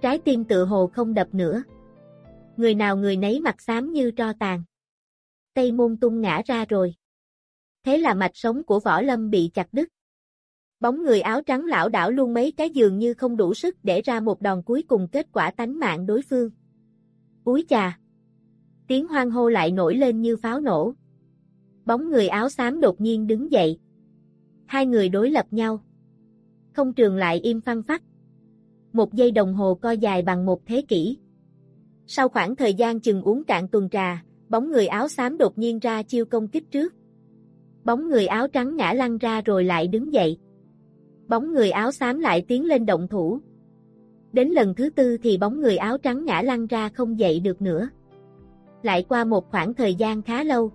Trái tim tự hồ không đập nữa. Người nào người nấy mặt xám như tro tàn. Tây môn tung ngã ra rồi. Thế là mạch sống của võ lâm bị chặt đứt. Bóng người áo trắng lão đảo luôn mấy cái giường như không đủ sức để ra một đòn cuối cùng kết quả tánh mạng đối phương. Úi chà! Tiếng hoang hô lại nổi lên như pháo nổ. Bóng người áo xám đột nhiên đứng dậy. Hai người đối lập nhau. Không trường lại im phăng phát. Một giây đồng hồ co dài bằng một thế kỷ. Sau khoảng thời gian chừng uống cạn tuần trà, bóng người áo xám đột nhiên ra chiêu công kích trước. Bóng người áo trắng ngã lăn ra rồi lại đứng dậy. Bóng người áo xám lại tiến lên động thủ. Đến lần thứ tư thì bóng người áo trắng ngã lăn ra không dậy được nữa. Lại qua một khoảng thời gian khá lâu.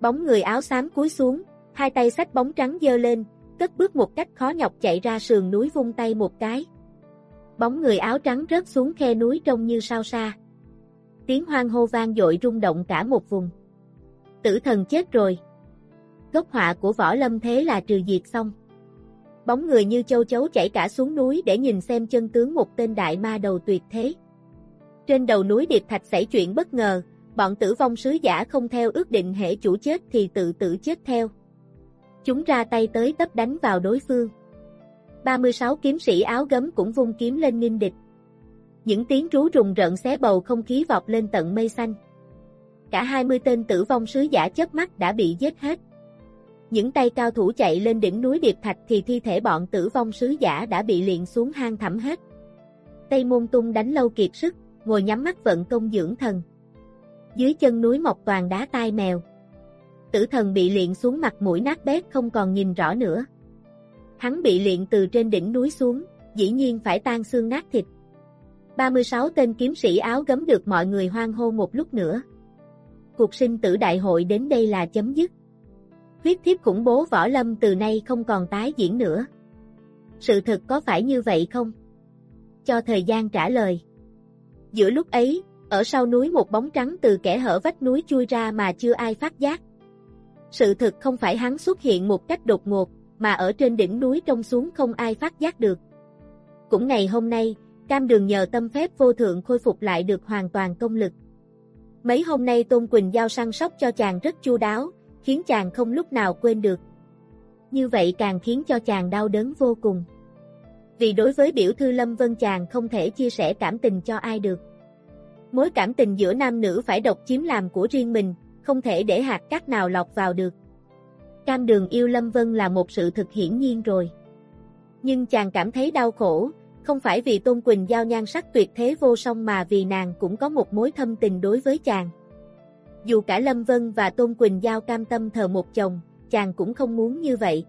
Bóng người áo xám cúi xuống, hai tay sách bóng trắng dơ lên, cất bước một cách khó nhọc chạy ra sườn núi vung tay một cái. Bóng người áo trắng rớt xuống khe núi trông như sao xa. Tiếng hoang hô vang dội rung động cả một vùng. Tử thần chết rồi. Gốc họa của võ lâm thế là trừ diệt xong. Bóng người như châu chấu chảy cả xuống núi để nhìn xem chân tướng một tên đại ma đầu tuyệt thế. Trên đầu núi Điệp Thạch xảy chuyện bất ngờ, bọn tử vong sứ giả không theo ước định hệ chủ chết thì tự tử chết theo. Chúng ra tay tới tấp đánh vào đối phương. 36 kiếm sĩ áo gấm cũng vung kiếm lên nghinh địch. Những tiếng rú rùng rợn xé bầu không khí vọt lên tận mây xanh. Cả 20 tên tử vong sứ giả chớp mắt đã bị giết hết. Những tay cao thủ chạy lên đỉnh núi Điệp Thạch thì thi thể bọn tử vong sứ giả đã bị liền xuống hang thẳm hết. Tây Môn Tung đánh lâu kiệt sức, ngồi nhắm mắt vận công dưỡng thần. Dưới chân núi mọc toàn đá tai mèo. Tử thần bị liền xuống mặt mũi nát bét không còn nhìn rõ nữa. Hắn bị liền từ trên đỉnh núi xuống, dĩ nhiên phải tan xương nát thịt. 36 tên kiếm sĩ áo gấm được mọi người hoang hô một lúc nữa. Cuộc sinh tử đại hội đến đây là chấm dứt. Huyết thiếp khủng bố võ lâm từ nay không còn tái diễn nữa. Sự thật có phải như vậy không? Cho thời gian trả lời. Giữa lúc ấy, ở sau núi một bóng trắng từ kẻ hở vách núi chui ra mà chưa ai phát giác. Sự thật không phải hắn xuất hiện một cách đột ngột, mà ở trên đỉnh núi trông xuống không ai phát giác được. Cũng ngày hôm nay, cam đường nhờ tâm phép vô thượng khôi phục lại được hoàn toàn công lực. Mấy hôm nay Tôn Quỳnh giao săn sóc cho chàng rất chu đáo, khiến chàng không lúc nào quên được. Như vậy càng khiến cho chàng đau đớn vô cùng. Vì đối với biểu thư Lâm Vân chàng không thể chia sẻ cảm tình cho ai được. Mối cảm tình giữa nam nữ phải độc chiếm làm của riêng mình, không thể để hạt cát nào lọt vào được. Cam đường yêu Lâm Vân là một sự thực hiển nhiên rồi. Nhưng chàng cảm thấy đau khổ, không phải vì Tôn Quỳnh giao nhan sắc tuyệt thế vô song mà vì nàng cũng có một mối thâm tình đối với chàng. Dù cả Lâm Vân và Tôn Quỳnh giao cam tâm thờ một chồng, chàng cũng không muốn như vậy.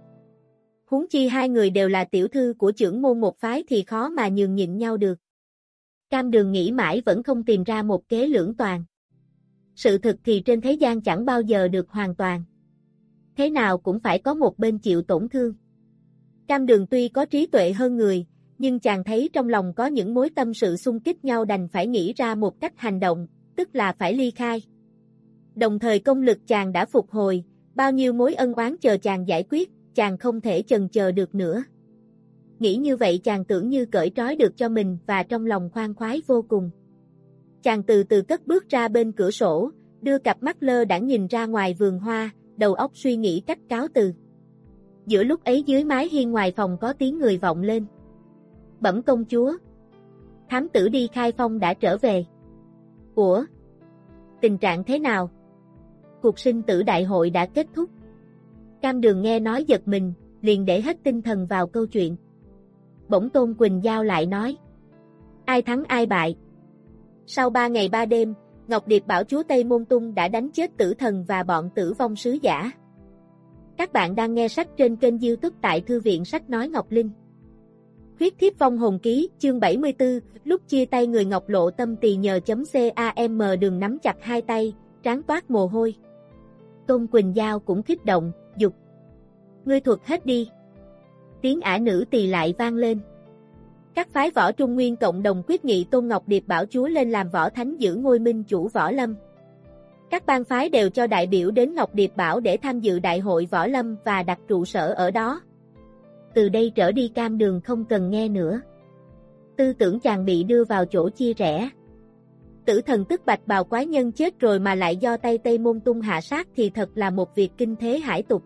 Huống chi hai người đều là tiểu thư của trưởng môn một phái thì khó mà nhường nhịn nhau được. Cam đường nghĩ mãi vẫn không tìm ra một kế lưỡng toàn. Sự thực thì trên thế gian chẳng bao giờ được hoàn toàn. Thế nào cũng phải có một bên chịu tổn thương. Cam đường tuy có trí tuệ hơn người, nhưng chàng thấy trong lòng có những mối tâm sự xung kích nhau đành phải nghĩ ra một cách hành động, tức là phải ly khai. Đồng thời công lực chàng đã phục hồi, bao nhiêu mối ân oán chờ chàng giải quyết, chàng không thể chần chờ được nữa. Nghĩ như vậy chàng tưởng như cởi trói được cho mình và trong lòng khoan khoái vô cùng. Chàng từ từ cất bước ra bên cửa sổ, đưa cặp mắt lơ đãng nhìn ra ngoài vườn hoa, đầu óc suy nghĩ cách cáo từ. Giữa lúc ấy dưới mái hiên ngoài phòng có tiếng người vọng lên. Bẩm công chúa. Thám tử đi khai phong đã trở về. Ủa? Tình trạng thế nào? Cuộc sinh tử đại hội đã kết thúc. Cam đường nghe nói giật mình, liền để hết tinh thần vào câu chuyện. Bỗng Tôn Quỳnh Giao lại nói. Ai thắng ai bại? Sau ba ngày ba đêm, Ngọc Điệp bảo chúa Tây Môn Tung đã đánh chết tử thần và bọn tử vong sứ giả. Các bạn đang nghe sách trên kênh youtube tại Thư viện Sách Nói Ngọc Linh. Huyết thiếp vong hồn ký, chương 74, lúc chia tay người Ngọc Lộ tâm tỳ nhờ chấm CAM đường nắm chặt hai tay, trán toát mồ hôi. Tôn Quỳnh Giao cũng kích động, dục. Ngươi thuật hết đi. Tiếng ả nữ tỳ lại vang lên. Các phái võ Trung Nguyên cộng đồng quyết nghị Tôn Ngọc Điệp bảo chúa lên làm võ thánh giữ ngôi minh chủ võ lâm. Các bang phái đều cho đại biểu đến Ngọc Điệp Bảo để tham dự đại hội võ lâm và đặt trụ sở ở đó. Từ đây trở đi cam đường không cần nghe nữa. Tư tưởng chàng bị đưa vào chỗ chia rẽ. Tử thần tức bạch bào quái nhân chết rồi mà lại do tay Tây Môn Tung hạ sát thì thật là một việc kinh thế hải tục.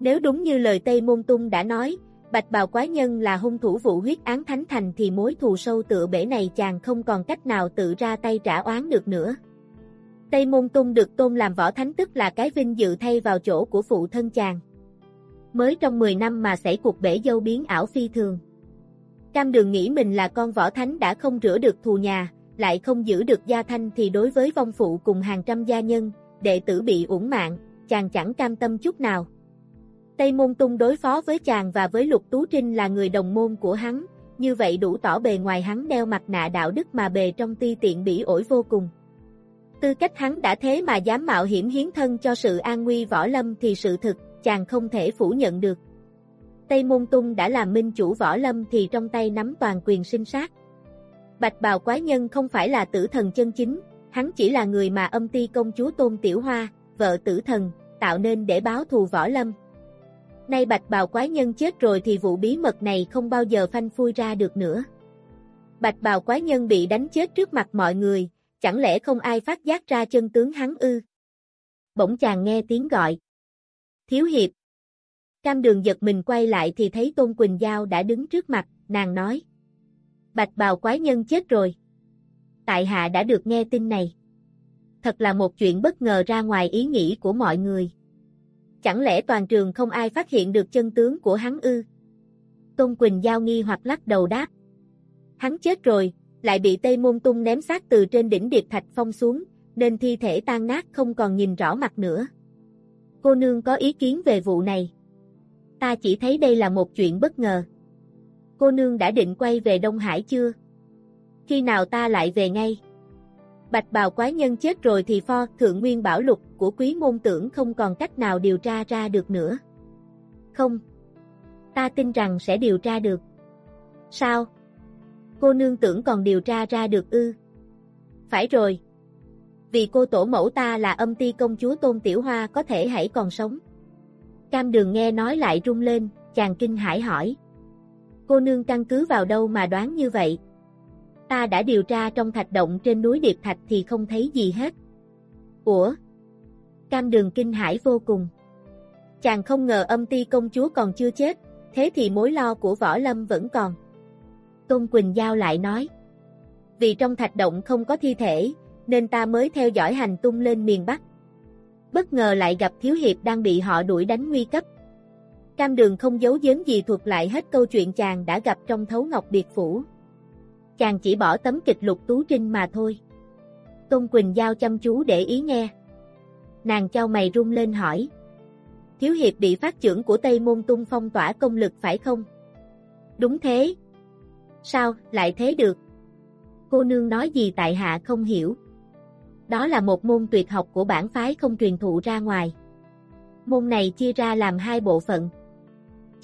Nếu đúng như lời Tây Môn Tung đã nói, Bạch bào quái nhân là hung thủ vụ huyết án thánh thành thì mối thù sâu tựa bể này chàng không còn cách nào tự ra tay trả oán được nữa. Tây Môn Tung được tôn làm võ thánh tức là cái vinh dự thay vào chỗ của phụ thân chàng. Mới trong 10 năm mà xảy cuộc bể dâu biến ảo phi thường. Cam đường nghĩ mình là con võ thánh đã không rửa được thù nhà, lại không giữ được gia thanh thì đối với vong phụ cùng hàng trăm gia nhân, đệ tử bị uổng mạng, chàng chẳng cam tâm chút nào. Tây Môn Tung đối phó với chàng và với Lục Tú Trinh là người đồng môn của hắn, như vậy đủ tỏ bề ngoài hắn đeo mặt nạ đạo đức mà bề trong ti tiện bỉ ổi vô cùng. Tư cách hắn đã thế mà dám mạo hiểm hiến thân cho sự an nguy võ lâm thì sự thực, chàng không thể phủ nhận được. Tây Môn Tung đã làm minh chủ võ lâm thì trong tay nắm toàn quyền sinh sát. Bạch bào quái nhân không phải là tử thần chân chính, hắn chỉ là người mà âm ti công chúa Tôn Tiểu Hoa, vợ tử thần, tạo nên để báo thù võ lâm. Nay bạch bào quái nhân chết rồi thì vụ bí mật này không bao giờ phanh phui ra được nữa. Bạch bào quái nhân bị đánh chết trước mặt mọi người, chẳng lẽ không ai phát giác ra chân tướng hắn ư? Bỗng chàng nghe tiếng gọi. Thiếu hiệp. Cam đường giật mình quay lại thì thấy Tôn Quỳnh Giao đã đứng trước mặt, nàng nói. Bạch bào quái nhân chết rồi. Tại hạ đã được nghe tin này. Thật là một chuyện bất ngờ ra ngoài ý nghĩ của mọi người. Chẳng lẽ toàn trường không ai phát hiện được chân tướng của hắn ư? Tôn Quỳnh Giao nghi hoặc lắc đầu đáp. Hắn chết rồi, lại bị Tây Môn Tung ném xác từ trên đỉnh Điệp Thạch Phong xuống, nên thi thể tan nát không còn nhìn rõ mặt nữa. Cô nương có ý kiến về vụ này. Ta chỉ thấy đây là một chuyện bất ngờ. Cô nương đã định quay về Đông Hải chưa? Khi nào ta lại về ngay? Bạch bào quái nhân chết rồi thì pho thượng nguyên bảo lục của quý môn tưởng không còn cách nào điều tra ra được nữa. Không. Ta tin rằng sẽ điều tra được. Sao? Cô nương tưởng còn điều tra ra được ư? Phải rồi. Vì cô tổ mẫu ta là âm ti công chúa Tôn Tiểu Hoa có thể hãy còn sống. Cam đường nghe nói lại rung lên, chàng kinh hải hỏi. Cô nương căn cứ vào đâu mà đoán như vậy? Ta đã điều tra trong thạch động trên núi Điệp Thạch thì không thấy gì hết. Ủa? Cam đường kinh hải vô cùng. Chàng không ngờ âm ti công chúa còn chưa chết, thế thì mối lo của võ lâm vẫn còn. Tôn Quỳnh Giao lại nói. Vì trong thạch động không có thi thể, nên ta mới theo dõi hành tung lên miền Bắc. Bất ngờ lại gặp Thiếu Hiệp đang bị họ đuổi đánh nguy cấp. Cam đường không giấu giếm gì thuật lại hết câu chuyện chàng đã gặp trong thấu ngọc biệt phủ. Chàng chỉ bỏ tấm kịch lục tú trinh mà thôi. Tôn Quỳnh Giao chăm chú để ý nghe. Nàng trao mày rung lên hỏi. Thiếu Hiệp bị phát trưởng của Tây Môn Tung phong tỏa công lực phải không? Đúng thế. Sao, lại thế được? Cô nương nói gì tại hạ không hiểu. Đó là một môn tuyệt học của bản phái không truyền thụ ra ngoài. Môn này chia ra làm hai bộ phận.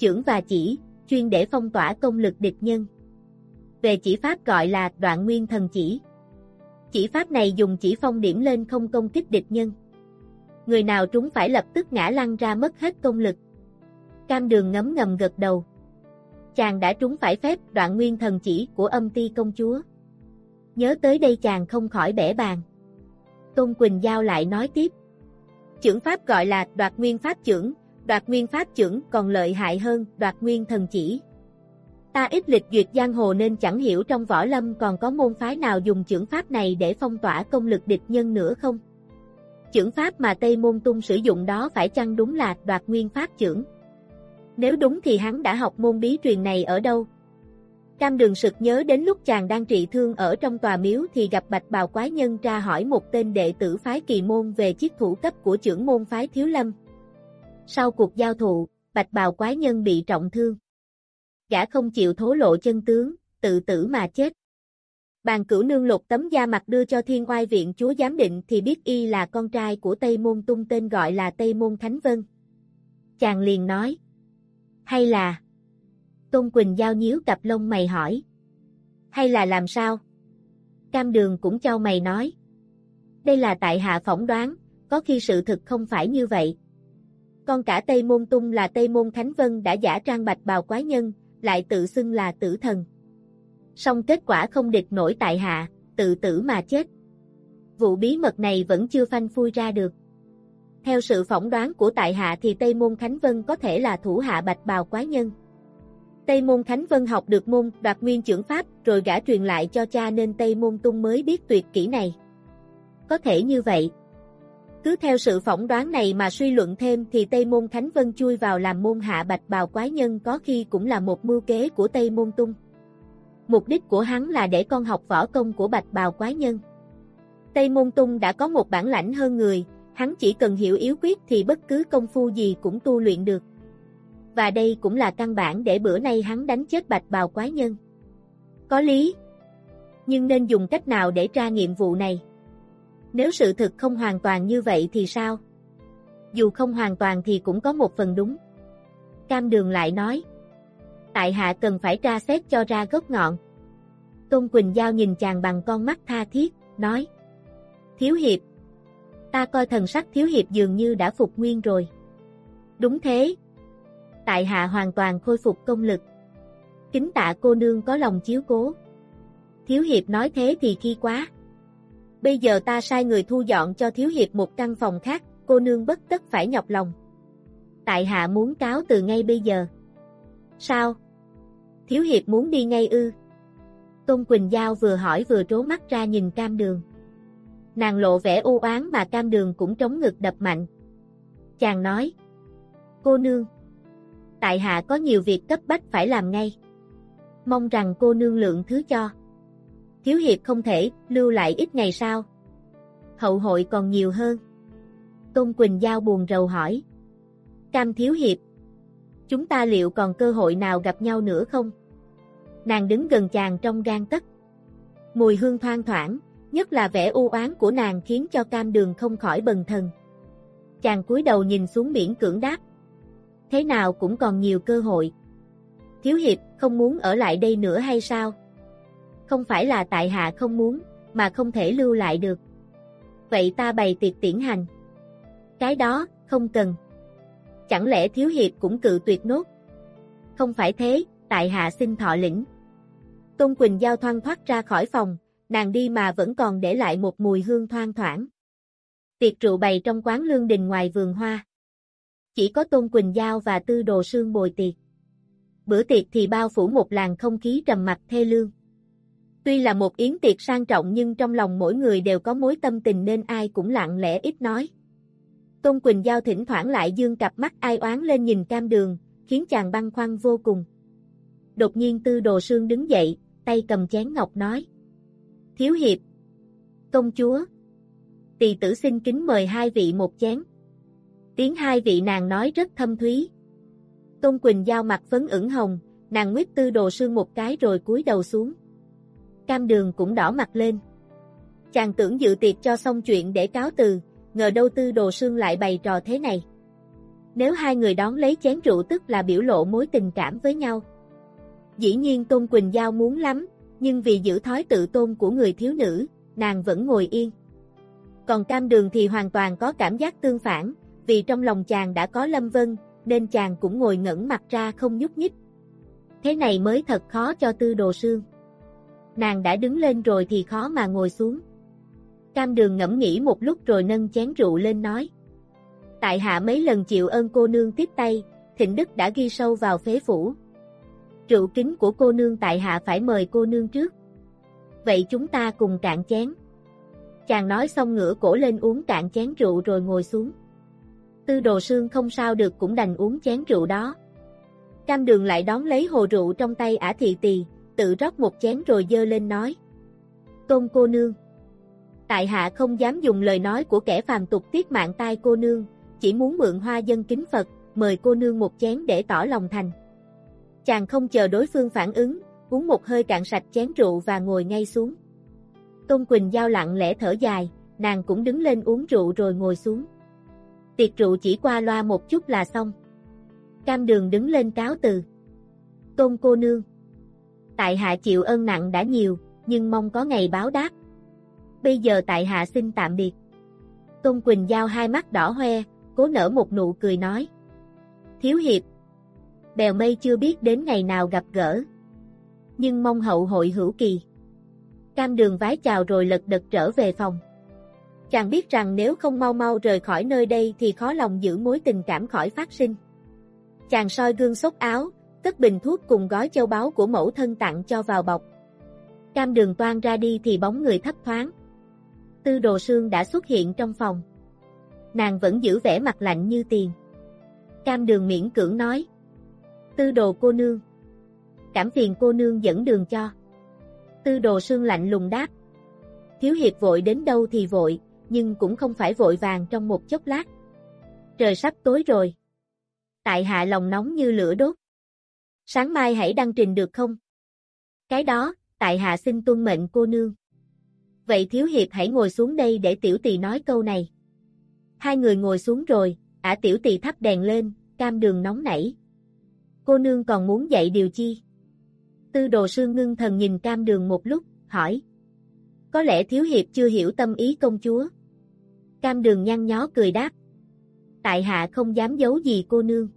Chưởng và chỉ, chuyên để phong tỏa công lực địch nhân. Về chỉ pháp gọi là đoạn nguyên thần chỉ. Chỉ pháp này dùng chỉ phong điểm lên không công kích địch nhân. Người nào trúng phải lập tức ngã lăn ra mất hết công lực. Cam đường ngấm ngầm gật đầu. Chàng đã trúng phải phép đoạn nguyên thần chỉ của âm ti công chúa. Nhớ tới đây chàng không khỏi bẻ bàn. Tôn Quỳnh Giao lại nói tiếp. Chưởng pháp gọi là đoạt nguyên pháp chưởng, đoạt nguyên pháp trưởng còn lợi hại hơn đoạt nguyên thần chỉ. Ta ít lịch duyệt giang hồ nên chẳng hiểu trong võ lâm còn có môn phái nào dùng trưởng pháp này để phong tỏa công lực địch nhân nữa không? trưởng pháp mà Tây Môn Tung sử dụng đó phải chăng đúng là đoạt nguyên pháp trưởng Nếu đúng thì hắn đã học môn bí truyền này ở đâu? Cam đường sực nhớ đến lúc chàng đang trị thương ở trong tòa miếu thì gặp bạch bào quái nhân tra hỏi một tên đệ tử phái kỳ môn về chiếc thủ cấp của trưởng môn phái thiếu lâm. Sau cuộc giao thụ, bạch bào quái nhân bị trọng thương. Gã không chịu thố lộ chân tướng, tự tử mà chết. Bàn cửu nương lục tấm da mặt đưa cho thiên oai viện chúa giám định thì biết y là con trai của Tây Môn Tung tên gọi là Tây Môn Thánh Vân. Chàng liền nói. Hay là... Tôn Quỳnh giao nhíu cặp lông mày hỏi. Hay là làm sao? Cam đường cũng cho mày nói. Đây là tại hạ phỏng đoán, có khi sự thực không phải như vậy. Con cả Tây Môn Tung là Tây Môn Thánh Vân đã giả trang bạch bào quái nhân, lại tự xưng là tử thần. Song kết quả không địch nổi tại hạ, tự tử mà chết. Vụ bí mật này vẫn chưa phanh phui ra được. Theo sự phỏng đoán của tại hạ thì Tây Môn Khánh Vân có thể là thủ hạ bạch bào quái nhân. Tây Môn Khánh Vân học được môn đoạt nguyên trưởng pháp rồi gã truyền lại cho cha nên Tây Môn Tung mới biết tuyệt kỹ này. Có thể như vậy. Cứ theo sự phỏng đoán này mà suy luận thêm thì Tây Môn Khánh Vân chui vào làm môn hạ bạch bào quái nhân có khi cũng là một mưu kế của Tây Môn Tung. Mục đích của hắn là để con học võ công của bạch bào quái nhân. Tây Môn Tung đã có một bản lãnh hơn người, hắn chỉ cần hiểu yếu quyết thì bất cứ công phu gì cũng tu luyện được và đây cũng là căn bản để bữa nay hắn đánh chết bạch bào quái nhân. Có lý. Nhưng nên dùng cách nào để tra nghiệm vụ này? Nếu sự thực không hoàn toàn như vậy thì sao? Dù không hoàn toàn thì cũng có một phần đúng. Cam đường lại nói. Tại hạ cần phải tra xét cho ra gốc ngọn. Tôn Quỳnh Giao nhìn chàng bằng con mắt tha thiết, nói. Thiếu hiệp. Ta coi thần sắc thiếu hiệp dường như đã phục nguyên rồi. Đúng thế, tại hạ hoàn toàn khôi phục công lực. Kính tạ cô nương có lòng chiếu cố. Thiếu hiệp nói thế thì khi quá. Bây giờ ta sai người thu dọn cho thiếu hiệp một căn phòng khác, cô nương bất tất phải nhọc lòng. Tại hạ muốn cáo từ ngay bây giờ. Sao? Thiếu hiệp muốn đi ngay ư? Tôn Quỳnh Giao vừa hỏi vừa trố mắt ra nhìn cam đường. Nàng lộ vẻ u oán mà cam đường cũng trống ngực đập mạnh. Chàng nói. Cô nương. Tại hạ có nhiều việc cấp bách phải làm ngay. Mong rằng cô nương lượng thứ cho. Thiếu hiệp không thể lưu lại ít ngày sao. Hậu hội còn nhiều hơn. Tôn Quỳnh Giao buồn rầu hỏi. Cam thiếu hiệp. Chúng ta liệu còn cơ hội nào gặp nhau nữa không? Nàng đứng gần chàng trong gan tất. Mùi hương thoang thoảng, nhất là vẻ u oán của nàng khiến cho cam đường không khỏi bần thần. Chàng cúi đầu nhìn xuống biển cưỡng đáp. Thế nào cũng còn nhiều cơ hội. Thiếu hiệp không muốn ở lại đây nữa hay sao? Không phải là tại hạ không muốn, mà không thể lưu lại được. Vậy ta bày tiệc tiễn hành. Cái đó, không cần. Chẳng lẽ thiếu hiệp cũng cự tuyệt nốt? Không phải thế, tại hạ xin thọ lĩnh. Tôn Quỳnh Giao thoang thoát ra khỏi phòng, nàng đi mà vẫn còn để lại một mùi hương thoang thoảng. Tiệc rượu bày trong quán lương đình ngoài vườn hoa. Chỉ có Tôn Quỳnh Giao và Tư Đồ Sương bồi tiệc. Bữa tiệc thì bao phủ một làn không khí trầm mặc thê lương. Tuy là một yến tiệc sang trọng nhưng trong lòng mỗi người đều có mối tâm tình nên ai cũng lặng lẽ ít nói. Tôn Quỳnh Giao thỉnh thoảng lại dương cặp mắt ai oán lên nhìn cam đường, khiến chàng băng khoăn vô cùng. Đột nhiên tư đồ sương đứng dậy, tay cầm chén ngọc nói. Thiếu hiệp. Công chúa. Tỳ tử xin kính mời hai vị một chén. Tiếng hai vị nàng nói rất thâm thúy. Tôn Quỳnh giao mặt phấn ửng hồng, nàng nguyết tư đồ sương một cái rồi cúi đầu xuống. Cam đường cũng đỏ mặt lên. Chàng tưởng dự tiệc cho xong chuyện để cáo từ, ngờ đâu tư đồ sương lại bày trò thế này. Nếu hai người đón lấy chén rượu tức là biểu lộ mối tình cảm với nhau. Dĩ nhiên Tôn Quỳnh Giao muốn lắm, nhưng vì giữ thói tự tôn của người thiếu nữ, nàng vẫn ngồi yên. Còn cam đường thì hoàn toàn có cảm giác tương phản, vì trong lòng chàng đã có Lâm Vân, nên chàng cũng ngồi ngẩn mặt ra không nhúc nhích. Thế này mới thật khó cho tư đồ sương. Nàng đã đứng lên rồi thì khó mà ngồi xuống. Cam đường ngẫm nghĩ một lúc rồi nâng chén rượu lên nói. Tại hạ mấy lần chịu ơn cô nương tiếp tay, thịnh đức đã ghi sâu vào phế phủ. Rượu kính của cô nương tại hạ phải mời cô nương trước. Vậy chúng ta cùng cạn chén. Chàng nói xong ngửa cổ lên uống cạn chén rượu rồi ngồi xuống. Tư đồ sương không sao được cũng đành uống chén rượu đó. Cam đường lại đón lấy hồ rượu trong tay ả thị tì tự rót một chén rồi dơ lên nói. Tôn cô nương. Tại hạ không dám dùng lời nói của kẻ phàm tục tiết mạng tai cô nương, chỉ muốn mượn hoa dân kính Phật, mời cô nương một chén để tỏ lòng thành. Chàng không chờ đối phương phản ứng, uống một hơi cạn sạch chén rượu và ngồi ngay xuống. Tôn Quỳnh Giao lặng lẽ thở dài, nàng cũng đứng lên uống rượu rồi ngồi xuống. Tiệc rượu chỉ qua loa một chút là xong. Cam đường đứng lên cáo từ. Tôn cô nương. Tại hạ chịu ơn nặng đã nhiều, nhưng mong có ngày báo đáp. Bây giờ tại hạ xin tạm biệt. Tôn Quỳnh Giao hai mắt đỏ hoe, cố nở một nụ cười nói. Thiếu hiệp. Bèo mây chưa biết đến ngày nào gặp gỡ. Nhưng mong hậu hội hữu kỳ. Cam đường vái chào rồi lật đật trở về phòng. Chàng biết rằng nếu không mau mau rời khỏi nơi đây thì khó lòng giữ mối tình cảm khỏi phát sinh. Chàng soi gương xốc áo, cất bình thuốc cùng gói châu báu của mẫu thân tặng cho vào bọc. Cam đường toan ra đi thì bóng người thấp thoáng. Tư đồ sương đã xuất hiện trong phòng. Nàng vẫn giữ vẻ mặt lạnh như tiền. Cam đường miễn cưỡng nói. Tư đồ cô nương. Cảm phiền cô nương dẫn đường cho. Tư đồ sương lạnh lùng đáp. Thiếu hiệp vội đến đâu thì vội, nhưng cũng không phải vội vàng trong một chốc lát. Trời sắp tối rồi. Tại hạ lòng nóng như lửa đốt. Sáng mai hãy đăng trình được không? Cái đó, tại hạ xin tuân mệnh cô nương. Vậy thiếu hiệp hãy ngồi xuống đây để tiểu tỳ nói câu này. Hai người ngồi xuống rồi, ả tiểu tỳ thắp đèn lên, cam đường nóng nảy. Cô nương còn muốn dạy điều chi? Tư đồ sương ngưng thần nhìn cam đường một lúc, hỏi. Có lẽ thiếu hiệp chưa hiểu tâm ý công chúa. Cam đường nhăn nhó cười đáp. Tại hạ không dám giấu gì cô nương.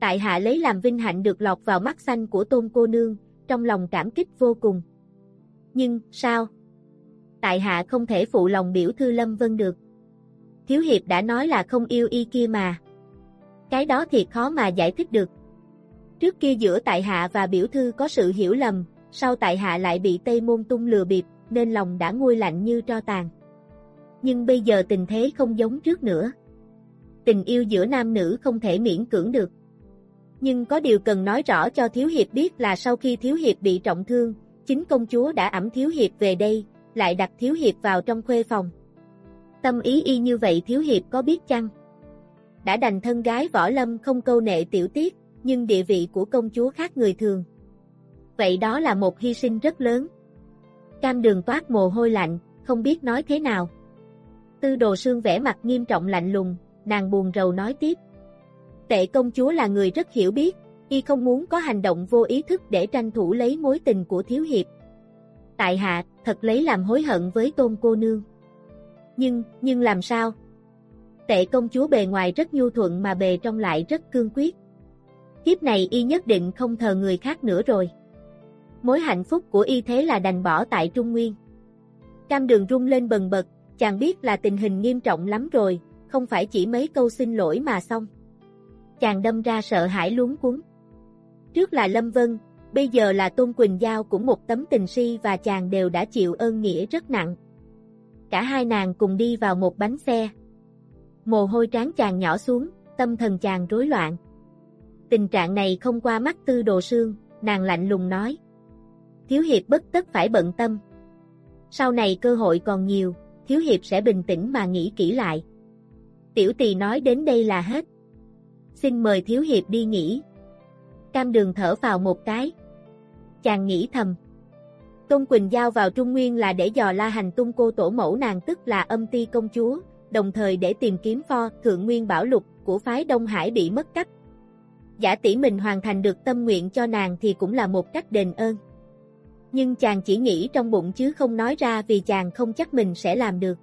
Tại hạ lấy làm vinh hạnh được lọt vào mắt xanh của tôn cô nương, trong lòng cảm kích vô cùng. Nhưng, sao? Tại hạ không thể phụ lòng biểu thư Lâm Vân được. Thiếu hiệp đã nói là không yêu y kia mà. Cái đó thiệt khó mà giải thích được. Trước kia giữa tại hạ và biểu thư có sự hiểu lầm, sau tại hạ lại bị Tây Môn Tung lừa bịp, nên lòng đã nguôi lạnh như tro tàn. Nhưng bây giờ tình thế không giống trước nữa. Tình yêu giữa nam nữ không thể miễn cưỡng được. Nhưng có điều cần nói rõ cho Thiếu Hiệp biết là sau khi Thiếu Hiệp bị trọng thương, chính công chúa đã ẩm Thiếu Hiệp về đây, lại đặt Thiếu Hiệp vào trong khuê phòng. Tâm ý y như vậy Thiếu Hiệp có biết chăng? Đã đành thân gái võ lâm không câu nệ tiểu tiết, nhưng địa vị của công chúa khác người thường. Vậy đó là một hy sinh rất lớn. Cam đường toát mồ hôi lạnh, không biết nói thế nào. Tư đồ sương vẽ mặt nghiêm trọng lạnh lùng, nàng buồn rầu nói tiếp. Tệ công chúa là người rất hiểu biết, y không muốn có hành động vô ý thức để tranh thủ lấy mối tình của thiếu hiệp. Tại hạ, thật lấy làm hối hận với tôn cô nương. Nhưng, nhưng làm sao? Tệ công chúa bề ngoài rất nhu thuận mà bề trong lại rất cương quyết. Kiếp này y nhất định không thờ người khác nữa rồi. Mối hạnh phúc của y thế là đành bỏ tại Trung Nguyên. Cam đường rung lên bần bật, chàng biết là tình hình nghiêm trọng lắm rồi, không phải chỉ mấy câu xin lỗi mà xong. Chàng đâm ra sợ hãi luống cuốn. Trước là Lâm Vân, bây giờ là Tôn Quỳnh Giao cũng một tấm tình si và chàng đều đã chịu ơn nghĩa rất nặng. Cả hai nàng cùng đi vào một bánh xe. Mồ hôi trán chàng nhỏ xuống, tâm thần chàng rối loạn. Tình trạng này không qua mắt tư đồ sương, nàng lạnh lùng nói. Thiếu hiệp bất tất phải bận tâm. Sau này cơ hội còn nhiều, Thiếu hiệp sẽ bình tĩnh mà nghĩ kỹ lại. Tiểu tỳ nói đến đây là hết. Xin mời Thiếu hiệp đi nghỉ. Cam đường thở vào một cái. Chàng nghĩ thầm. Tôn Quỳnh giao vào Trung Nguyên là để dò la hành tung cô tổ mẫu nàng tức là âm ti công chúa, đồng thời để tìm kiếm pho thượng nguyên bảo lục của phái Đông Hải bị mất cắp. Giả tỷ mình hoàn thành được tâm nguyện cho nàng thì cũng là một cách đền ơn. Nhưng chàng chỉ nghĩ trong bụng chứ không nói ra vì chàng không chắc mình sẽ làm được.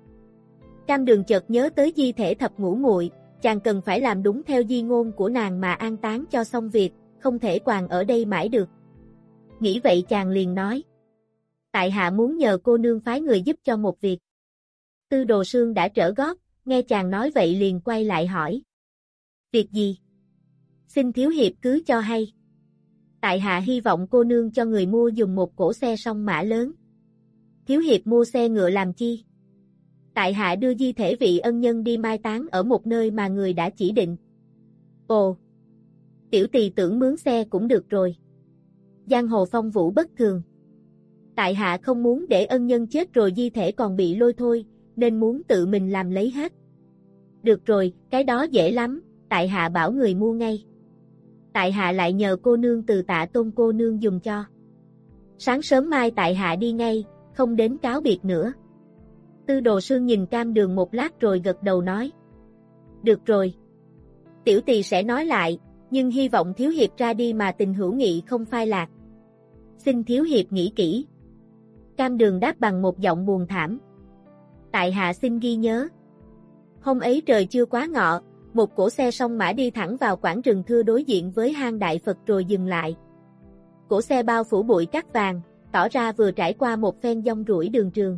Cam đường chợt nhớ tới di thể thập ngũ nguội chàng cần phải làm đúng theo di ngôn của nàng mà an táng cho xong việc, không thể quàng ở đây mãi được. Nghĩ vậy chàng liền nói. Tại hạ muốn nhờ cô nương phái người giúp cho một việc. Tư đồ sương đã trở gót, nghe chàng nói vậy liền quay lại hỏi. Việc gì? Xin thiếu hiệp cứ cho hay. Tại hạ hy vọng cô nương cho người mua dùng một cổ xe song mã lớn. Thiếu hiệp mua xe ngựa làm chi? Tại hạ đưa di thể vị ân nhân đi mai táng ở một nơi mà người đã chỉ định. Ồ! Tiểu tỳ tưởng mướn xe cũng được rồi. Giang hồ phong vũ bất thường. Tại hạ không muốn để ân nhân chết rồi di thể còn bị lôi thôi, nên muốn tự mình làm lấy hết. Được rồi, cái đó dễ lắm, tại hạ bảo người mua ngay tại hạ lại nhờ cô nương từ tạ tôn cô nương dùng cho. Sáng sớm mai tại hạ đi ngay, không đến cáo biệt nữa. Tư đồ sương nhìn cam đường một lát rồi gật đầu nói. Được rồi. Tiểu tỳ sẽ nói lại, nhưng hy vọng thiếu hiệp ra đi mà tình hữu nghị không phai lạc. Xin thiếu hiệp nghĩ kỹ. Cam đường đáp bằng một giọng buồn thảm. Tại hạ xin ghi nhớ. Hôm ấy trời chưa quá ngọ, một cổ xe song mã đi thẳng vào quảng rừng thưa đối diện với hang đại Phật rồi dừng lại. Cổ xe bao phủ bụi cát vàng, tỏ ra vừa trải qua một phen dông rủi đường trường.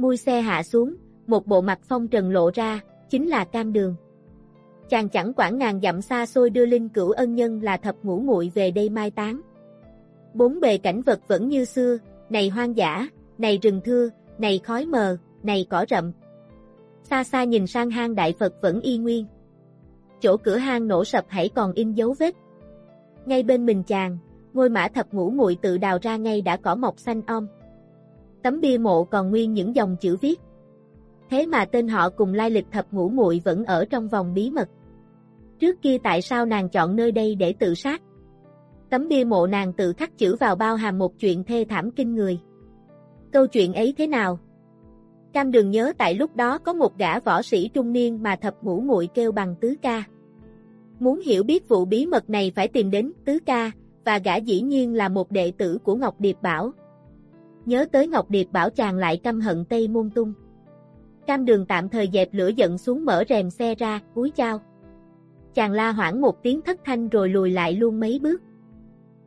Mui xe hạ xuống, một bộ mặt phong trần lộ ra, chính là cam đường. Chàng chẳng quản ngàn dặm xa xôi đưa linh cửu ân nhân là thập ngũ muội về đây mai táng. Bốn bề cảnh vật vẫn như xưa, này hoang dã, này rừng thưa, này khói mờ, này cỏ rậm, Xa xa nhìn sang hang đại Phật vẫn y nguyên. Chỗ cửa hang nổ sập hãy còn in dấu vết. Ngay bên mình chàng, ngôi mã thập ngũ muội tự đào ra ngay đã cỏ mọc xanh om. Tấm bia mộ còn nguyên những dòng chữ viết. Thế mà tên họ cùng lai lịch thập ngũ muội vẫn ở trong vòng bí mật. Trước kia tại sao nàng chọn nơi đây để tự sát? Tấm bia mộ nàng tự khắc chữ vào bao hàm một chuyện thê thảm kinh người. Câu chuyện ấy thế nào? Cam đường nhớ tại lúc đó có một gã võ sĩ trung niên mà thập ngũ muội kêu bằng tứ ca. Muốn hiểu biết vụ bí mật này phải tìm đến tứ ca, và gã dĩ nhiên là một đệ tử của Ngọc Điệp Bảo. Nhớ tới Ngọc Điệp Bảo chàng lại căm hận Tây Môn Tung. Cam đường tạm thời dẹp lửa giận xuống mở rèm xe ra, cúi chào. Chàng la hoảng một tiếng thất thanh rồi lùi lại luôn mấy bước.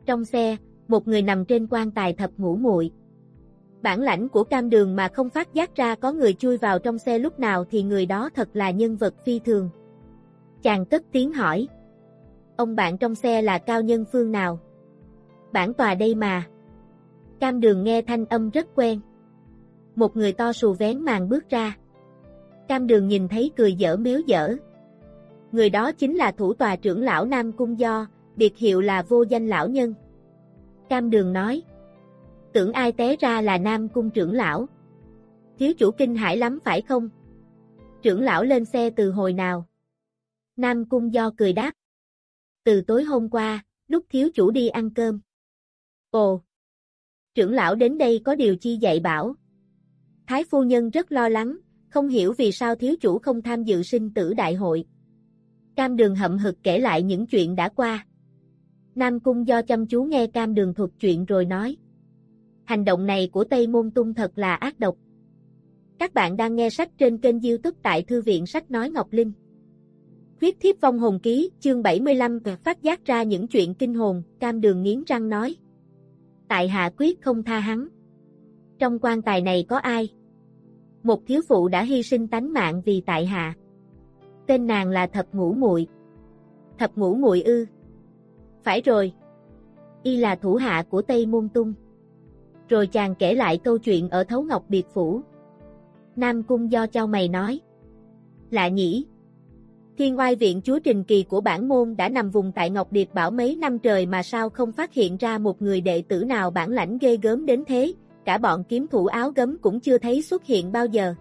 Trong xe, một người nằm trên quan tài thập ngũ muội bản lãnh của cam đường mà không phát giác ra có người chui vào trong xe lúc nào thì người đó thật là nhân vật phi thường. Chàng cất tiếng hỏi. Ông bạn trong xe là cao nhân phương nào? Bản tòa đây mà. Cam đường nghe thanh âm rất quen. Một người to sù vén màn bước ra. Cam đường nhìn thấy cười dở méo dở. Người đó chính là thủ tòa trưởng lão Nam Cung Do, biệt hiệu là vô danh lão nhân. Cam đường nói. Tưởng ai té ra là Nam Cung trưởng lão. Thiếu chủ kinh hải lắm phải không? Trưởng lão lên xe từ hồi nào? Nam Cung Do cười đáp. Từ tối hôm qua, lúc thiếu chủ đi ăn cơm. Ồ! Trưởng lão đến đây có điều chi dạy bảo. Thái phu nhân rất lo lắng, không hiểu vì sao thiếu chủ không tham dự sinh tử đại hội. Cam đường hậm hực kể lại những chuyện đã qua. Nam Cung do chăm chú nghe cam đường thuật chuyện rồi nói. Hành động này của Tây Môn Tung thật là ác độc. Các bạn đang nghe sách trên kênh youtube tại Thư viện Sách Nói Ngọc Linh. Huyết thiếp vong hồn ký, chương 75 phát giác ra những chuyện kinh hồn, cam đường nghiến răng nói. Tại hạ quyết không tha hắn. Trong quan tài này có ai? Một thiếu phụ đã hy sinh tánh mạng vì tại hạ. Tên nàng là Thập Ngũ Muội. Thập Ngũ Muội ư? Phải rồi. Y là thủ hạ của Tây Môn Tung. Rồi chàng kể lại câu chuyện ở Thấu Ngọc Biệt Phủ. Nam Cung do cho mày nói. Lạ nhỉ? Thiên oai viện chúa Trình Kỳ của bản môn đã nằm vùng tại Ngọc Điệp Bảo mấy năm trời mà sao không phát hiện ra một người đệ tử nào bản lãnh ghê gớm đến thế, cả bọn kiếm thủ áo gấm cũng chưa thấy xuất hiện bao giờ.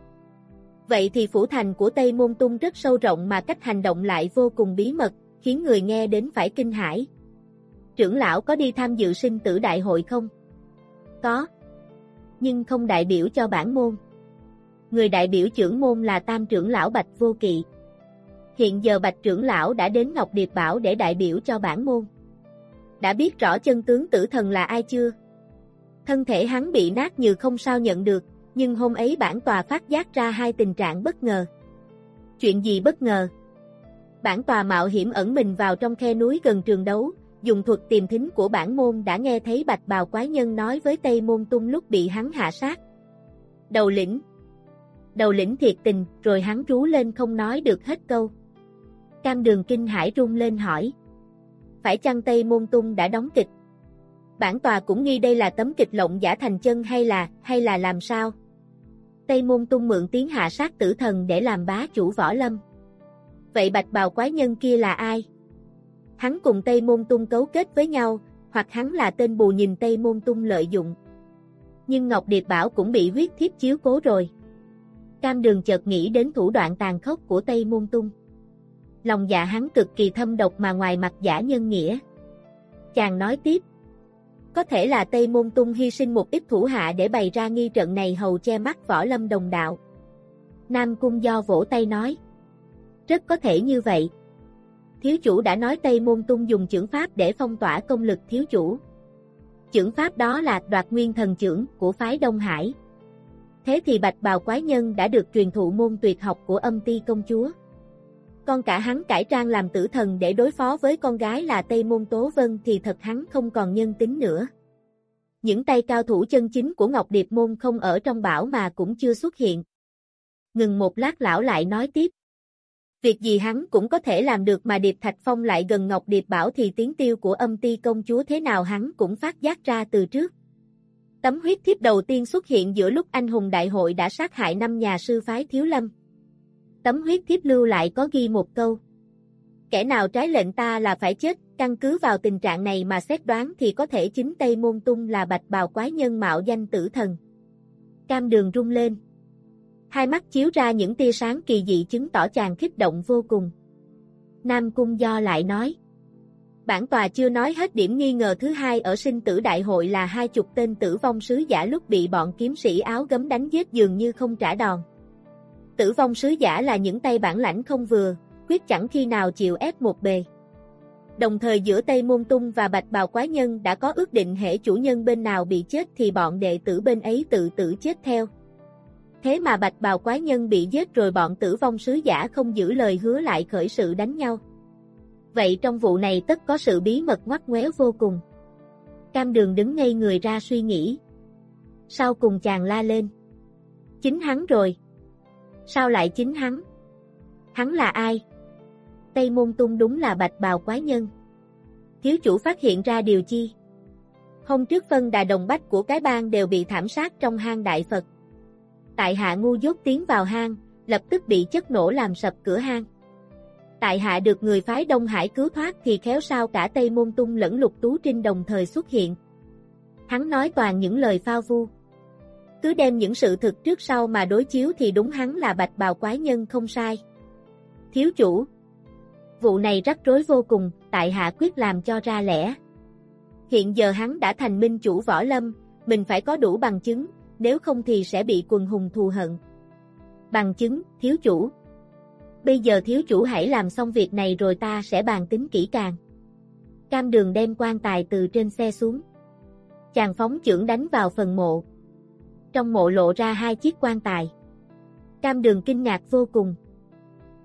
Vậy thì phủ thành của Tây Môn Tung rất sâu rộng mà cách hành động lại vô cùng bí mật, khiến người nghe đến phải kinh hãi. Trưởng lão có đi tham dự sinh tử đại hội không? Có. Nhưng không đại biểu cho bản môn. Người đại biểu trưởng môn là tam trưởng lão Bạch Vô Kỵ. Hiện giờ Bạch trưởng lão đã đến Ngọc Điệp Bảo để đại biểu cho bản môn. Đã biết rõ chân tướng tử thần là ai chưa? Thân thể hắn bị nát như không sao nhận được, nhưng hôm ấy bản tòa phát giác ra hai tình trạng bất ngờ. Chuyện gì bất ngờ? Bản tòa mạo hiểm ẩn mình vào trong khe núi gần trường đấu, dùng thuật tìm thính của bản môn đã nghe thấy bạch bào quái nhân nói với Tây Môn Tung lúc bị hắn hạ sát. Đầu lĩnh Đầu lĩnh thiệt tình, rồi hắn rú lên không nói được hết câu. Cam đường kinh hải rung lên hỏi. Phải chăng Tây Môn Tung đã đóng kịch? Bản tòa cũng nghi đây là tấm kịch lộng giả thành chân hay là, hay là làm sao? Tây Môn Tung mượn tiếng hạ sát tử thần để làm bá chủ võ lâm. Vậy bạch bào quái nhân kia là ai? Hắn cùng Tây Môn Tung cấu kết với nhau, hoặc hắn là tên bù nhìn Tây Môn Tung lợi dụng. Nhưng Ngọc Điệp Bảo cũng bị huyết thiếp chiếu cố rồi. Cam đường chợt nghĩ đến thủ đoạn tàn khốc của Tây Môn Tung. Lòng dạ hắn cực kỳ thâm độc mà ngoài mặt giả nhân nghĩa. Chàng nói tiếp. Có thể là Tây Môn Tung hy sinh một ít thủ hạ để bày ra nghi trận này hầu che mắt võ lâm đồng đạo. Nam Cung do vỗ tay nói. Rất có thể như vậy. Thiếu chủ đã nói Tây Môn Tung dùng chưởng pháp để phong tỏa công lực thiếu chủ. Chưởng pháp đó là đoạt nguyên thần chưởng của phái Đông Hải. Thế thì bạch bào quái nhân đã được truyền thụ môn tuyệt học của âm ti công chúa. Con cả hắn cải trang làm tử thần để đối phó với con gái là Tây Môn Tố Vân thì thật hắn không còn nhân tính nữa. Những tay cao thủ chân chính của Ngọc Điệp Môn không ở trong bảo mà cũng chưa xuất hiện. Ngừng một lát lão lại nói tiếp. Việc gì hắn cũng có thể làm được mà Điệp Thạch Phong lại gần Ngọc Điệp Bảo thì tiếng tiêu của âm ti công chúa thế nào hắn cũng phát giác ra từ trước. Tấm huyết thiếp đầu tiên xuất hiện giữa lúc anh hùng đại hội đã sát hại năm nhà sư phái Thiếu Lâm. Tấm huyết thiếp lưu lại có ghi một câu. Kẻ nào trái lệnh ta là phải chết, căn cứ vào tình trạng này mà xét đoán thì có thể chính Tây Môn Tung là bạch bào quái nhân mạo danh tử thần. Cam đường rung lên. Hai mắt chiếu ra những tia sáng kỳ dị chứng tỏ chàng kích động vô cùng. Nam Cung Do lại nói. Bản tòa chưa nói hết điểm nghi ngờ thứ hai ở sinh tử đại hội là hai chục tên tử vong sứ giả lúc bị bọn kiếm sĩ áo gấm đánh giết dường như không trả đòn. Tử vong sứ giả là những tay bản lãnh không vừa, quyết chẳng khi nào chịu ép một bề. Đồng thời giữa Tây Môn Tung và Bạch Bào Quái Nhân đã có ước định hệ chủ nhân bên nào bị chết thì bọn đệ tử bên ấy tự tử chết theo. Thế mà Bạch Bào Quái Nhân bị giết rồi bọn tử vong sứ giả không giữ lời hứa lại khởi sự đánh nhau. Vậy trong vụ này tất có sự bí mật ngoắt ngoéo vô cùng. Cam đường đứng ngây người ra suy nghĩ. Sau cùng chàng la lên. Chính hắn rồi. Sao lại chính hắn? Hắn là ai? Tây Môn Tung đúng là bạch bào quái nhân. Thiếu chủ phát hiện ra điều chi? Hôm trước phân đà đồng bách của cái bang đều bị thảm sát trong hang đại Phật. Tại hạ ngu dốt tiến vào hang, lập tức bị chất nổ làm sập cửa hang. Tại hạ được người phái Đông Hải cứu thoát thì khéo sao cả Tây Môn Tung lẫn Lục Tú Trinh đồng thời xuất hiện. Hắn nói toàn những lời phao vu. Cứ đem những sự thực trước sau mà đối chiếu thì đúng hắn là bạch bào quái nhân không sai. Thiếu chủ. Vụ này rắc rối vô cùng, tại hạ quyết làm cho ra lẽ. Hiện giờ hắn đã thành minh chủ võ lâm, mình phải có đủ bằng chứng, nếu không thì sẽ bị quần hùng thù hận. Bằng chứng, thiếu chủ. Bây giờ thiếu chủ hãy làm xong việc này rồi ta sẽ bàn tính kỹ càng. Cam đường đem quan tài từ trên xe xuống. Chàng phóng trưởng đánh vào phần mộ. Trong mộ lộ ra hai chiếc quan tài. Cam đường kinh ngạc vô cùng.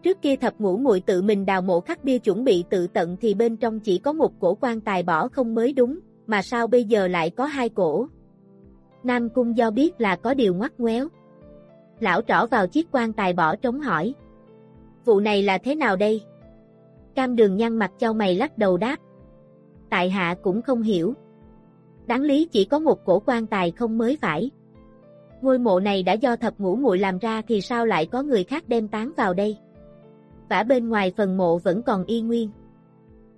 Trước kia thập ngũ muội tự mình đào mộ khắc bia chuẩn bị tự tận thì bên trong chỉ có một cổ quan tài bỏ không mới đúng, mà sao bây giờ lại có hai cổ? Nam Cung do biết là có điều ngoắt ngoéo. Lão trỏ vào chiếc quan tài bỏ trống hỏi. Vụ này là thế nào đây? Cam đường nhăn mặt cho mày lắc đầu đáp. Tại hạ cũng không hiểu. Đáng lý chỉ có một cổ quan tài không mới phải. Ngôi mộ này đã do thập ngũ muội làm ra thì sao lại có người khác đem tán vào đây? Vả bên ngoài phần mộ vẫn còn y nguyên.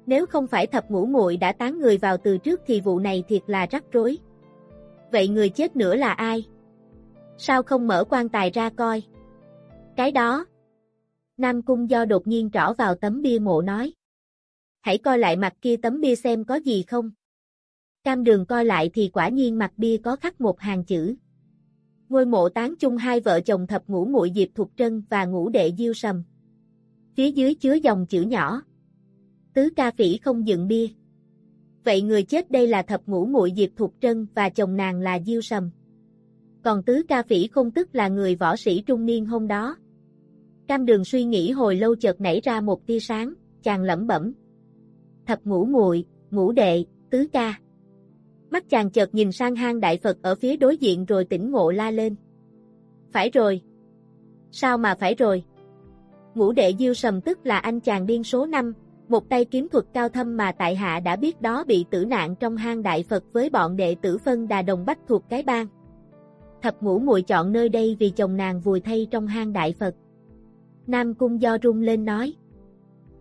Nếu không phải thập ngũ muội đã tán người vào từ trước thì vụ này thiệt là rắc rối. Vậy người chết nữa là ai? Sao không mở quan tài ra coi? Cái đó. Nam Cung do đột nhiên trỏ vào tấm bia mộ nói. Hãy coi lại mặt kia tấm bia xem có gì không. Cam đường coi lại thì quả nhiên mặt bia có khắc một hàng chữ. Ngôi mộ tán chung hai vợ chồng thập ngũ muội Diệp Thục Trân và ngũ đệ Diêu Sầm. Phía dưới chứa dòng chữ nhỏ. Tứ ca phỉ không dựng bia. Vậy người chết đây là thập ngũ muội Diệp Thục Trân và chồng nàng là Diêu Sầm. Còn tứ ca phỉ không tức là người võ sĩ trung niên hôm đó. Cam đường suy nghĩ hồi lâu chợt nảy ra một tia sáng, chàng lẩm bẩm. Thập ngũ muội, ngũ đệ, tứ ca. Mắt chàng chợt nhìn sang hang đại Phật ở phía đối diện rồi tỉnh ngộ la lên. Phải rồi. Sao mà phải rồi? Ngũ đệ diêu sầm tức là anh chàng điên số 5, một tay kiếm thuật cao thâm mà tại hạ đã biết đó bị tử nạn trong hang đại Phật với bọn đệ tử phân đà đồng bách thuộc cái bang. Thập ngũ muội chọn nơi đây vì chồng nàng vùi thay trong hang đại Phật. Nam cung do rung lên nói.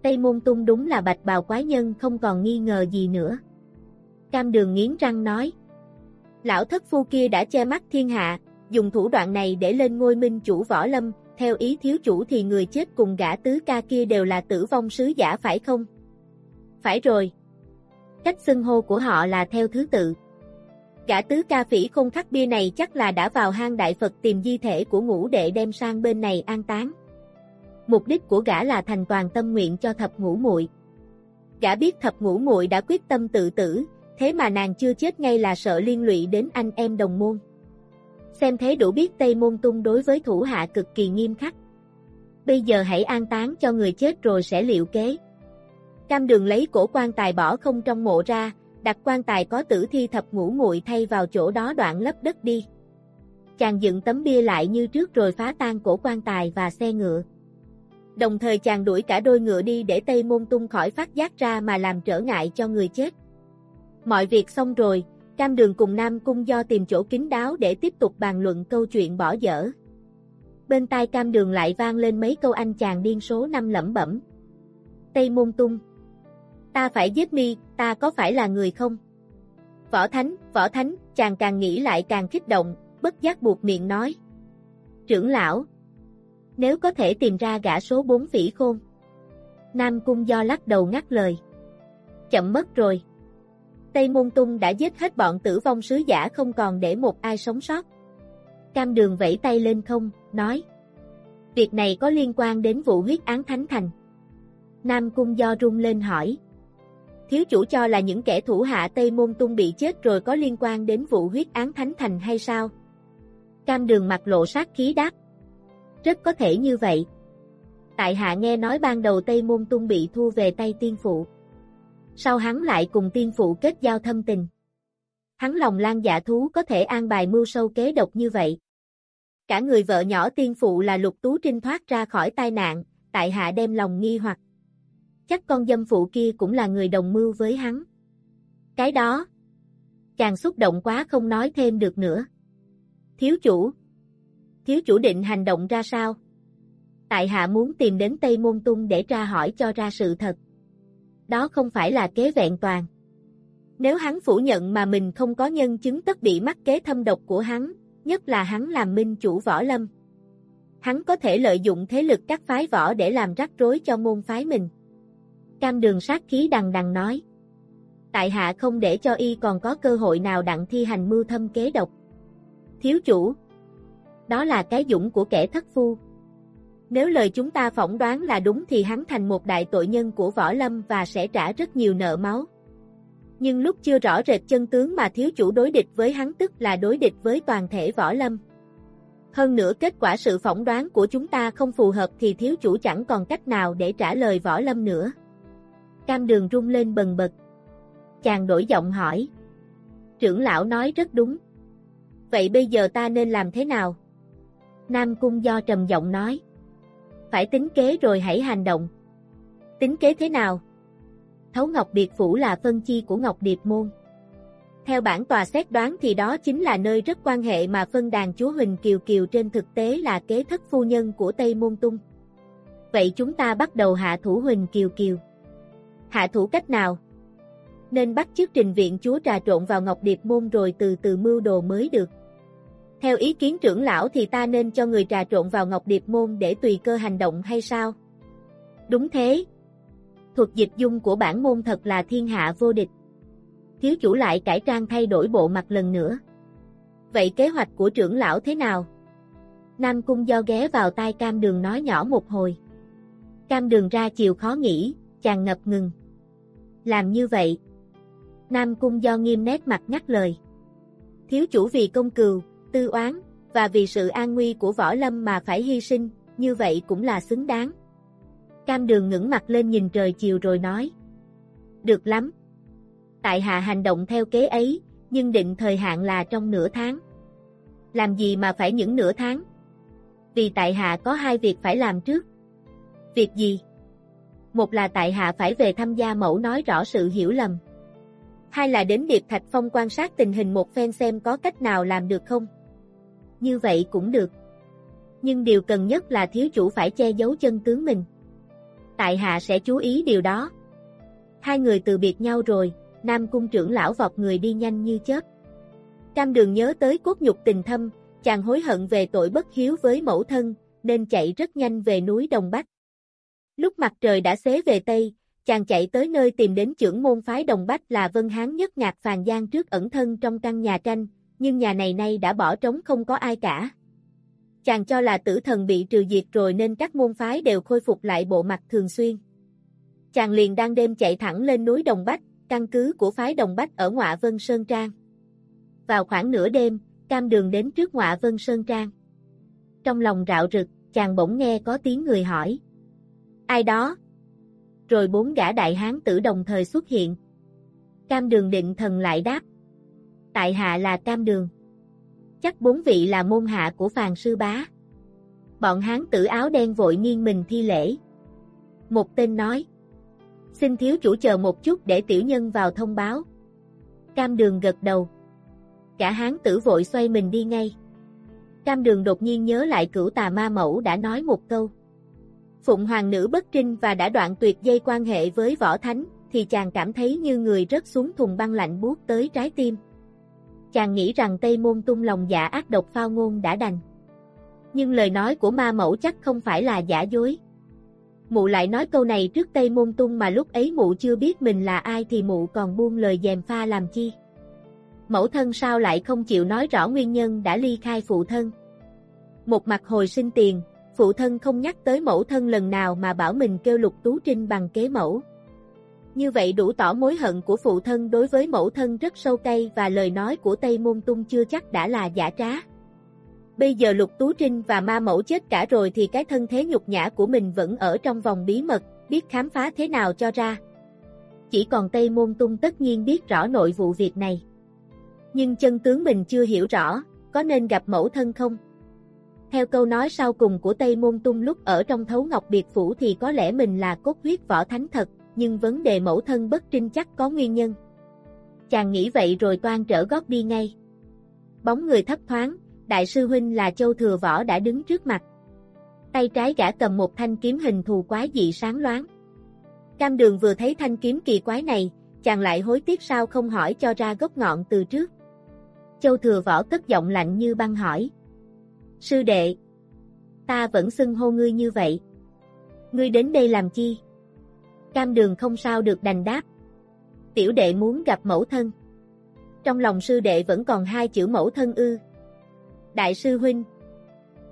Tây môn tung đúng là bạch bào quái nhân không còn nghi ngờ gì nữa. Cam đường nghiến răng nói. Lão thất phu kia đã che mắt thiên hạ, dùng thủ đoạn này để lên ngôi minh chủ võ lâm, theo ý thiếu chủ thì người chết cùng gã tứ ca kia đều là tử vong sứ giả phải không? Phải rồi. Cách xưng hô của họ là theo thứ tự. Gã tứ ca phỉ không khắc bia này chắc là đã vào hang đại Phật tìm di thể của ngũ đệ đem sang bên này an táng. Mục đích của gã là thành toàn tâm nguyện cho thập ngũ muội. Gã biết thập ngũ muội đã quyết tâm tự tử, thế mà nàng chưa chết ngay là sợ liên lụy đến anh em đồng môn. Xem thế đủ biết Tây Môn Tung đối với thủ hạ cực kỳ nghiêm khắc. Bây giờ hãy an táng cho người chết rồi sẽ liệu kế. Cam đường lấy cổ quan tài bỏ không trong mộ ra, đặt quan tài có tử thi thập ngũ nguội thay vào chỗ đó đoạn lấp đất đi. Chàng dựng tấm bia lại như trước rồi phá tan cổ quan tài và xe ngựa. Đồng thời chàng đuổi cả đôi ngựa đi để Tây Môn Tung khỏi phát giác ra mà làm trở ngại cho người chết. Mọi việc xong rồi, Cam Đường cùng Nam Cung do tìm chỗ kín đáo để tiếp tục bàn luận câu chuyện bỏ dở. Bên tai Cam Đường lại vang lên mấy câu anh chàng điên số năm lẩm bẩm. Tây Môn Tung Ta phải giết mi, ta có phải là người không? Võ Thánh, Võ Thánh, chàng càng nghĩ lại càng kích động, bất giác buộc miệng nói. Trưởng lão, nếu có thể tìm ra gã số 4 phỉ khôn. Nam Cung do lắc đầu ngắt lời. Chậm mất rồi. Tây Môn Tung đã giết hết bọn tử vong sứ giả không còn để một ai sống sót. Cam đường vẫy tay lên không, nói. Việc này có liên quan đến vụ huyết án Thánh Thành. Nam Cung do rung lên hỏi. Thiếu chủ cho là những kẻ thủ hạ Tây Môn Tung bị chết rồi có liên quan đến vụ huyết án Thánh Thành hay sao? Cam đường mặt lộ sát khí đáp. Rất có thể như vậy. Tại hạ nghe nói ban đầu Tây Môn Tung bị thu về tay tiên phụ sau hắn lại cùng tiên phụ kết giao thâm tình. Hắn lòng lan dạ thú có thể an bài mưu sâu kế độc như vậy. Cả người vợ nhỏ tiên phụ là lục tú trinh thoát ra khỏi tai nạn, tại hạ đem lòng nghi hoặc. Chắc con dâm phụ kia cũng là người đồng mưu với hắn. Cái đó. Chàng xúc động quá không nói thêm được nữa. Thiếu chủ. Thiếu chủ định hành động ra sao? Tại hạ muốn tìm đến Tây Môn Tung để tra hỏi cho ra sự thật. Đó không phải là kế vẹn toàn. Nếu hắn phủ nhận mà mình không có nhân chứng tất bị mắc kế thâm độc của hắn, nhất là hắn làm minh chủ võ lâm. Hắn có thể lợi dụng thế lực các phái võ để làm rắc rối cho môn phái mình. Cam đường sát khí đằng đằng nói. Tại hạ không để cho y còn có cơ hội nào đặng thi hành mưu thâm kế độc. Thiếu chủ. Đó là cái dũng của kẻ thất phu. Nếu lời chúng ta phỏng đoán là đúng thì hắn thành một đại tội nhân của võ lâm và sẽ trả rất nhiều nợ máu. Nhưng lúc chưa rõ rệt chân tướng mà thiếu chủ đối địch với hắn tức là đối địch với toàn thể võ lâm. Hơn nữa kết quả sự phỏng đoán của chúng ta không phù hợp thì thiếu chủ chẳng còn cách nào để trả lời võ lâm nữa. Cam đường rung lên bần bật. Chàng đổi giọng hỏi. Trưởng lão nói rất đúng. Vậy bây giờ ta nên làm thế nào? Nam Cung do trầm giọng nói. Phải tính kế rồi hãy hành động. Tính kế thế nào? Thấu Ngọc Điệp Phủ là phân chi của Ngọc Điệp Môn. Theo bản tòa xét đoán thì đó chính là nơi rất quan hệ mà phân đàn chúa Huỳnh Kiều Kiều trên thực tế là kế thất phu nhân của Tây Môn Tung. Vậy chúng ta bắt đầu hạ thủ Huỳnh Kiều Kiều. Hạ thủ cách nào? Nên bắt trước trình viện chúa trà trộn vào Ngọc Điệp Môn rồi từ từ mưu đồ mới được. Theo ý kiến trưởng lão thì ta nên cho người trà trộn vào Ngọc Điệp Môn để tùy cơ hành động hay sao? Đúng thế. Thuật dịch dung của bản môn thật là thiên hạ vô địch. Thiếu chủ lại cải trang thay đổi bộ mặt lần nữa. Vậy kế hoạch của trưởng lão thế nào? Nam Cung do ghé vào tai cam đường nói nhỏ một hồi. Cam đường ra chiều khó nghĩ, chàng ngập ngừng. Làm như vậy. Nam Cung do nghiêm nét mặt nhắc lời. Thiếu chủ vì công cừu, tư oán, và vì sự an nguy của võ lâm mà phải hy sinh, như vậy cũng là xứng đáng. Cam đường ngẩng mặt lên nhìn trời chiều rồi nói. Được lắm. Tại hạ hành động theo kế ấy, nhưng định thời hạn là trong nửa tháng. Làm gì mà phải những nửa tháng? Vì tại hạ có hai việc phải làm trước. Việc gì? Một là tại hạ phải về tham gia mẫu nói rõ sự hiểu lầm. Hai là đến Điệp Thạch Phong quan sát tình hình một phen xem có cách nào làm được không. Như vậy cũng được. Nhưng điều cần nhất là thiếu chủ phải che giấu chân tướng mình. Tại hạ sẽ chú ý điều đó. Hai người từ biệt nhau rồi, Nam Cung trưởng lão vọt người đi nhanh như chớp. Cam đường nhớ tới cốt nhục tình thâm, chàng hối hận về tội bất hiếu với mẫu thân, nên chạy rất nhanh về núi Đồng Bắc. Lúc mặt trời đã xế về Tây, chàng chạy tới nơi tìm đến trưởng môn phái Đồng Bách là Vân Hán nhất ngạc Phàn Giang trước ẩn thân trong căn nhà tranh, nhưng nhà này nay đã bỏ trống không có ai cả. Chàng cho là tử thần bị trừ diệt rồi nên các môn phái đều khôi phục lại bộ mặt thường xuyên. Chàng liền đang đêm chạy thẳng lên núi Đồng Bách, căn cứ của phái Đồng Bách ở Ngọa Vân Sơn Trang. Vào khoảng nửa đêm, cam đường đến trước Ngọa Vân Sơn Trang. Trong lòng rạo rực, chàng bỗng nghe có tiếng người hỏi. Ai đó? Rồi bốn gã đại hán tử đồng thời xuất hiện. Cam đường định thần lại đáp. Tại hạ là cam đường. Chắc bốn vị là môn hạ của phàn sư bá. Bọn hán tử áo đen vội nghiêng mình thi lễ. Một tên nói. Xin thiếu chủ chờ một chút để tiểu nhân vào thông báo. Cam đường gật đầu. Cả hán tử vội xoay mình đi ngay. Cam đường đột nhiên nhớ lại cửu tà ma mẫu đã nói một câu. Phụng hoàng nữ bất trinh và đã đoạn tuyệt dây quan hệ với võ thánh, thì chàng cảm thấy như người rớt xuống thùng băng lạnh buốt tới trái tim. Chàng nghĩ rằng Tây Môn tung lòng dạ ác độc phao ngôn đã đành. Nhưng lời nói của ma mẫu chắc không phải là giả dối. Mụ lại nói câu này trước Tây Môn tung mà lúc ấy mụ chưa biết mình là ai thì mụ còn buông lời dèm pha làm chi. Mẫu thân sao lại không chịu nói rõ nguyên nhân đã ly khai phụ thân. Một mặt hồi sinh tiền, phụ thân không nhắc tới mẫu thân lần nào mà bảo mình kêu lục tú trinh bằng kế mẫu. Như vậy đủ tỏ mối hận của phụ thân đối với mẫu thân rất sâu cay và lời nói của Tây Môn Tung chưa chắc đã là giả trá. Bây giờ Lục Tú Trinh và ma mẫu chết cả rồi thì cái thân thế nhục nhã của mình vẫn ở trong vòng bí mật, biết khám phá thế nào cho ra. Chỉ còn Tây Môn Tung tất nhiên biết rõ nội vụ việc này. Nhưng chân tướng mình chưa hiểu rõ, có nên gặp mẫu thân không? Theo câu nói sau cùng của Tây Môn Tung lúc ở trong thấu ngọc biệt phủ thì có lẽ mình là cốt huyết võ thánh thật, nhưng vấn đề mẫu thân bất trinh chắc có nguyên nhân. Chàng nghĩ vậy rồi toan trở gót đi ngay. Bóng người thấp thoáng, đại sư huynh là Châu Thừa Võ đã đứng trước mặt. Tay trái gã cầm một thanh kiếm hình thù quái dị sáng loáng. Cam đường vừa thấy thanh kiếm kỳ quái này, chàng lại hối tiếc sao không hỏi cho ra gốc ngọn từ trước. Châu Thừa Võ cất giọng lạnh như băng hỏi. Sư đệ, ta vẫn xưng hô ngươi như vậy. Ngươi đến đây làm chi? Cam đường không sao được đành đáp. Tiểu đệ muốn gặp mẫu thân. Trong lòng sư đệ vẫn còn hai chữ mẫu thân ư. Đại sư huynh.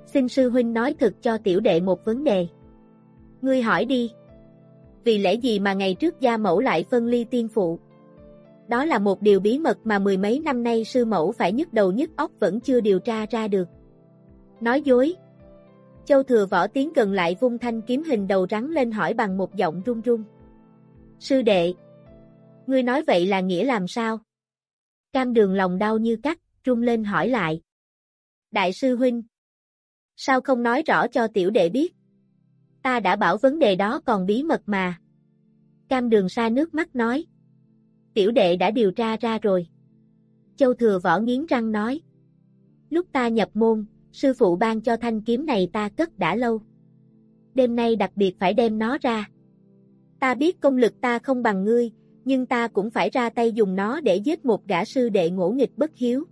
Xin sư huynh nói thực cho tiểu đệ một vấn đề. Ngươi hỏi đi. Vì lẽ gì mà ngày trước gia mẫu lại phân ly tiên phụ? Đó là một điều bí mật mà mười mấy năm nay sư mẫu phải nhức đầu nhức óc vẫn chưa điều tra ra được. Nói dối. Châu thừa võ tiến gần lại vung thanh kiếm hình đầu rắn lên hỏi bằng một giọng run run. Sư đệ. Ngươi nói vậy là nghĩa làm sao? Cam đường lòng đau như cắt, run lên hỏi lại. Đại sư huynh. Sao không nói rõ cho tiểu đệ biết? Ta đã bảo vấn đề đó còn bí mật mà. Cam đường xa nước mắt nói. Tiểu đệ đã điều tra ra rồi. Châu thừa võ nghiến răng nói. Lúc ta nhập môn, sư phụ ban cho thanh kiếm này ta cất đã lâu. Đêm nay đặc biệt phải đem nó ra. Ta biết công lực ta không bằng ngươi, nhưng ta cũng phải ra tay dùng nó để giết một gã sư đệ ngỗ nghịch bất hiếu.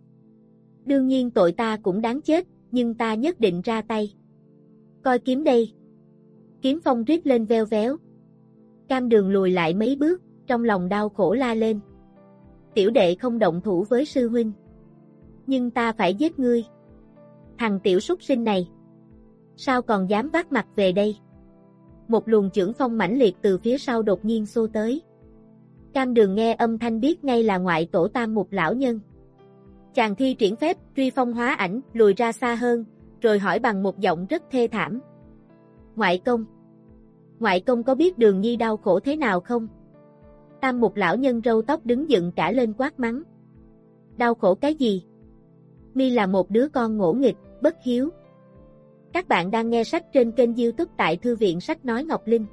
Đương nhiên tội ta cũng đáng chết, nhưng ta nhất định ra tay. Coi kiếm đây. Kiếm phong rít lên veo véo. Cam đường lùi lại mấy bước, trong lòng đau khổ la lên. Tiểu đệ không động thủ với sư huynh. Nhưng ta phải giết ngươi. Thằng tiểu súc sinh này. Sao còn dám vác mặt về đây? Một luồng trưởng phong mãnh liệt từ phía sau đột nhiên xô tới. Cam đường nghe âm thanh biết ngay là ngoại tổ tam một lão nhân. Chàng thi triển phép, truy phong hóa ảnh, lùi ra xa hơn, rồi hỏi bằng một giọng rất thê thảm. Ngoại công Ngoại công có biết đường nhi đau khổ thế nào không? Tam một lão nhân râu tóc đứng dựng cả lên quát mắng. Đau khổ cái gì? Mi là một đứa con ngỗ nghịch, bất hiếu. Các bạn đang nghe sách trên kênh youtube tại Thư viện Sách Nói Ngọc Linh.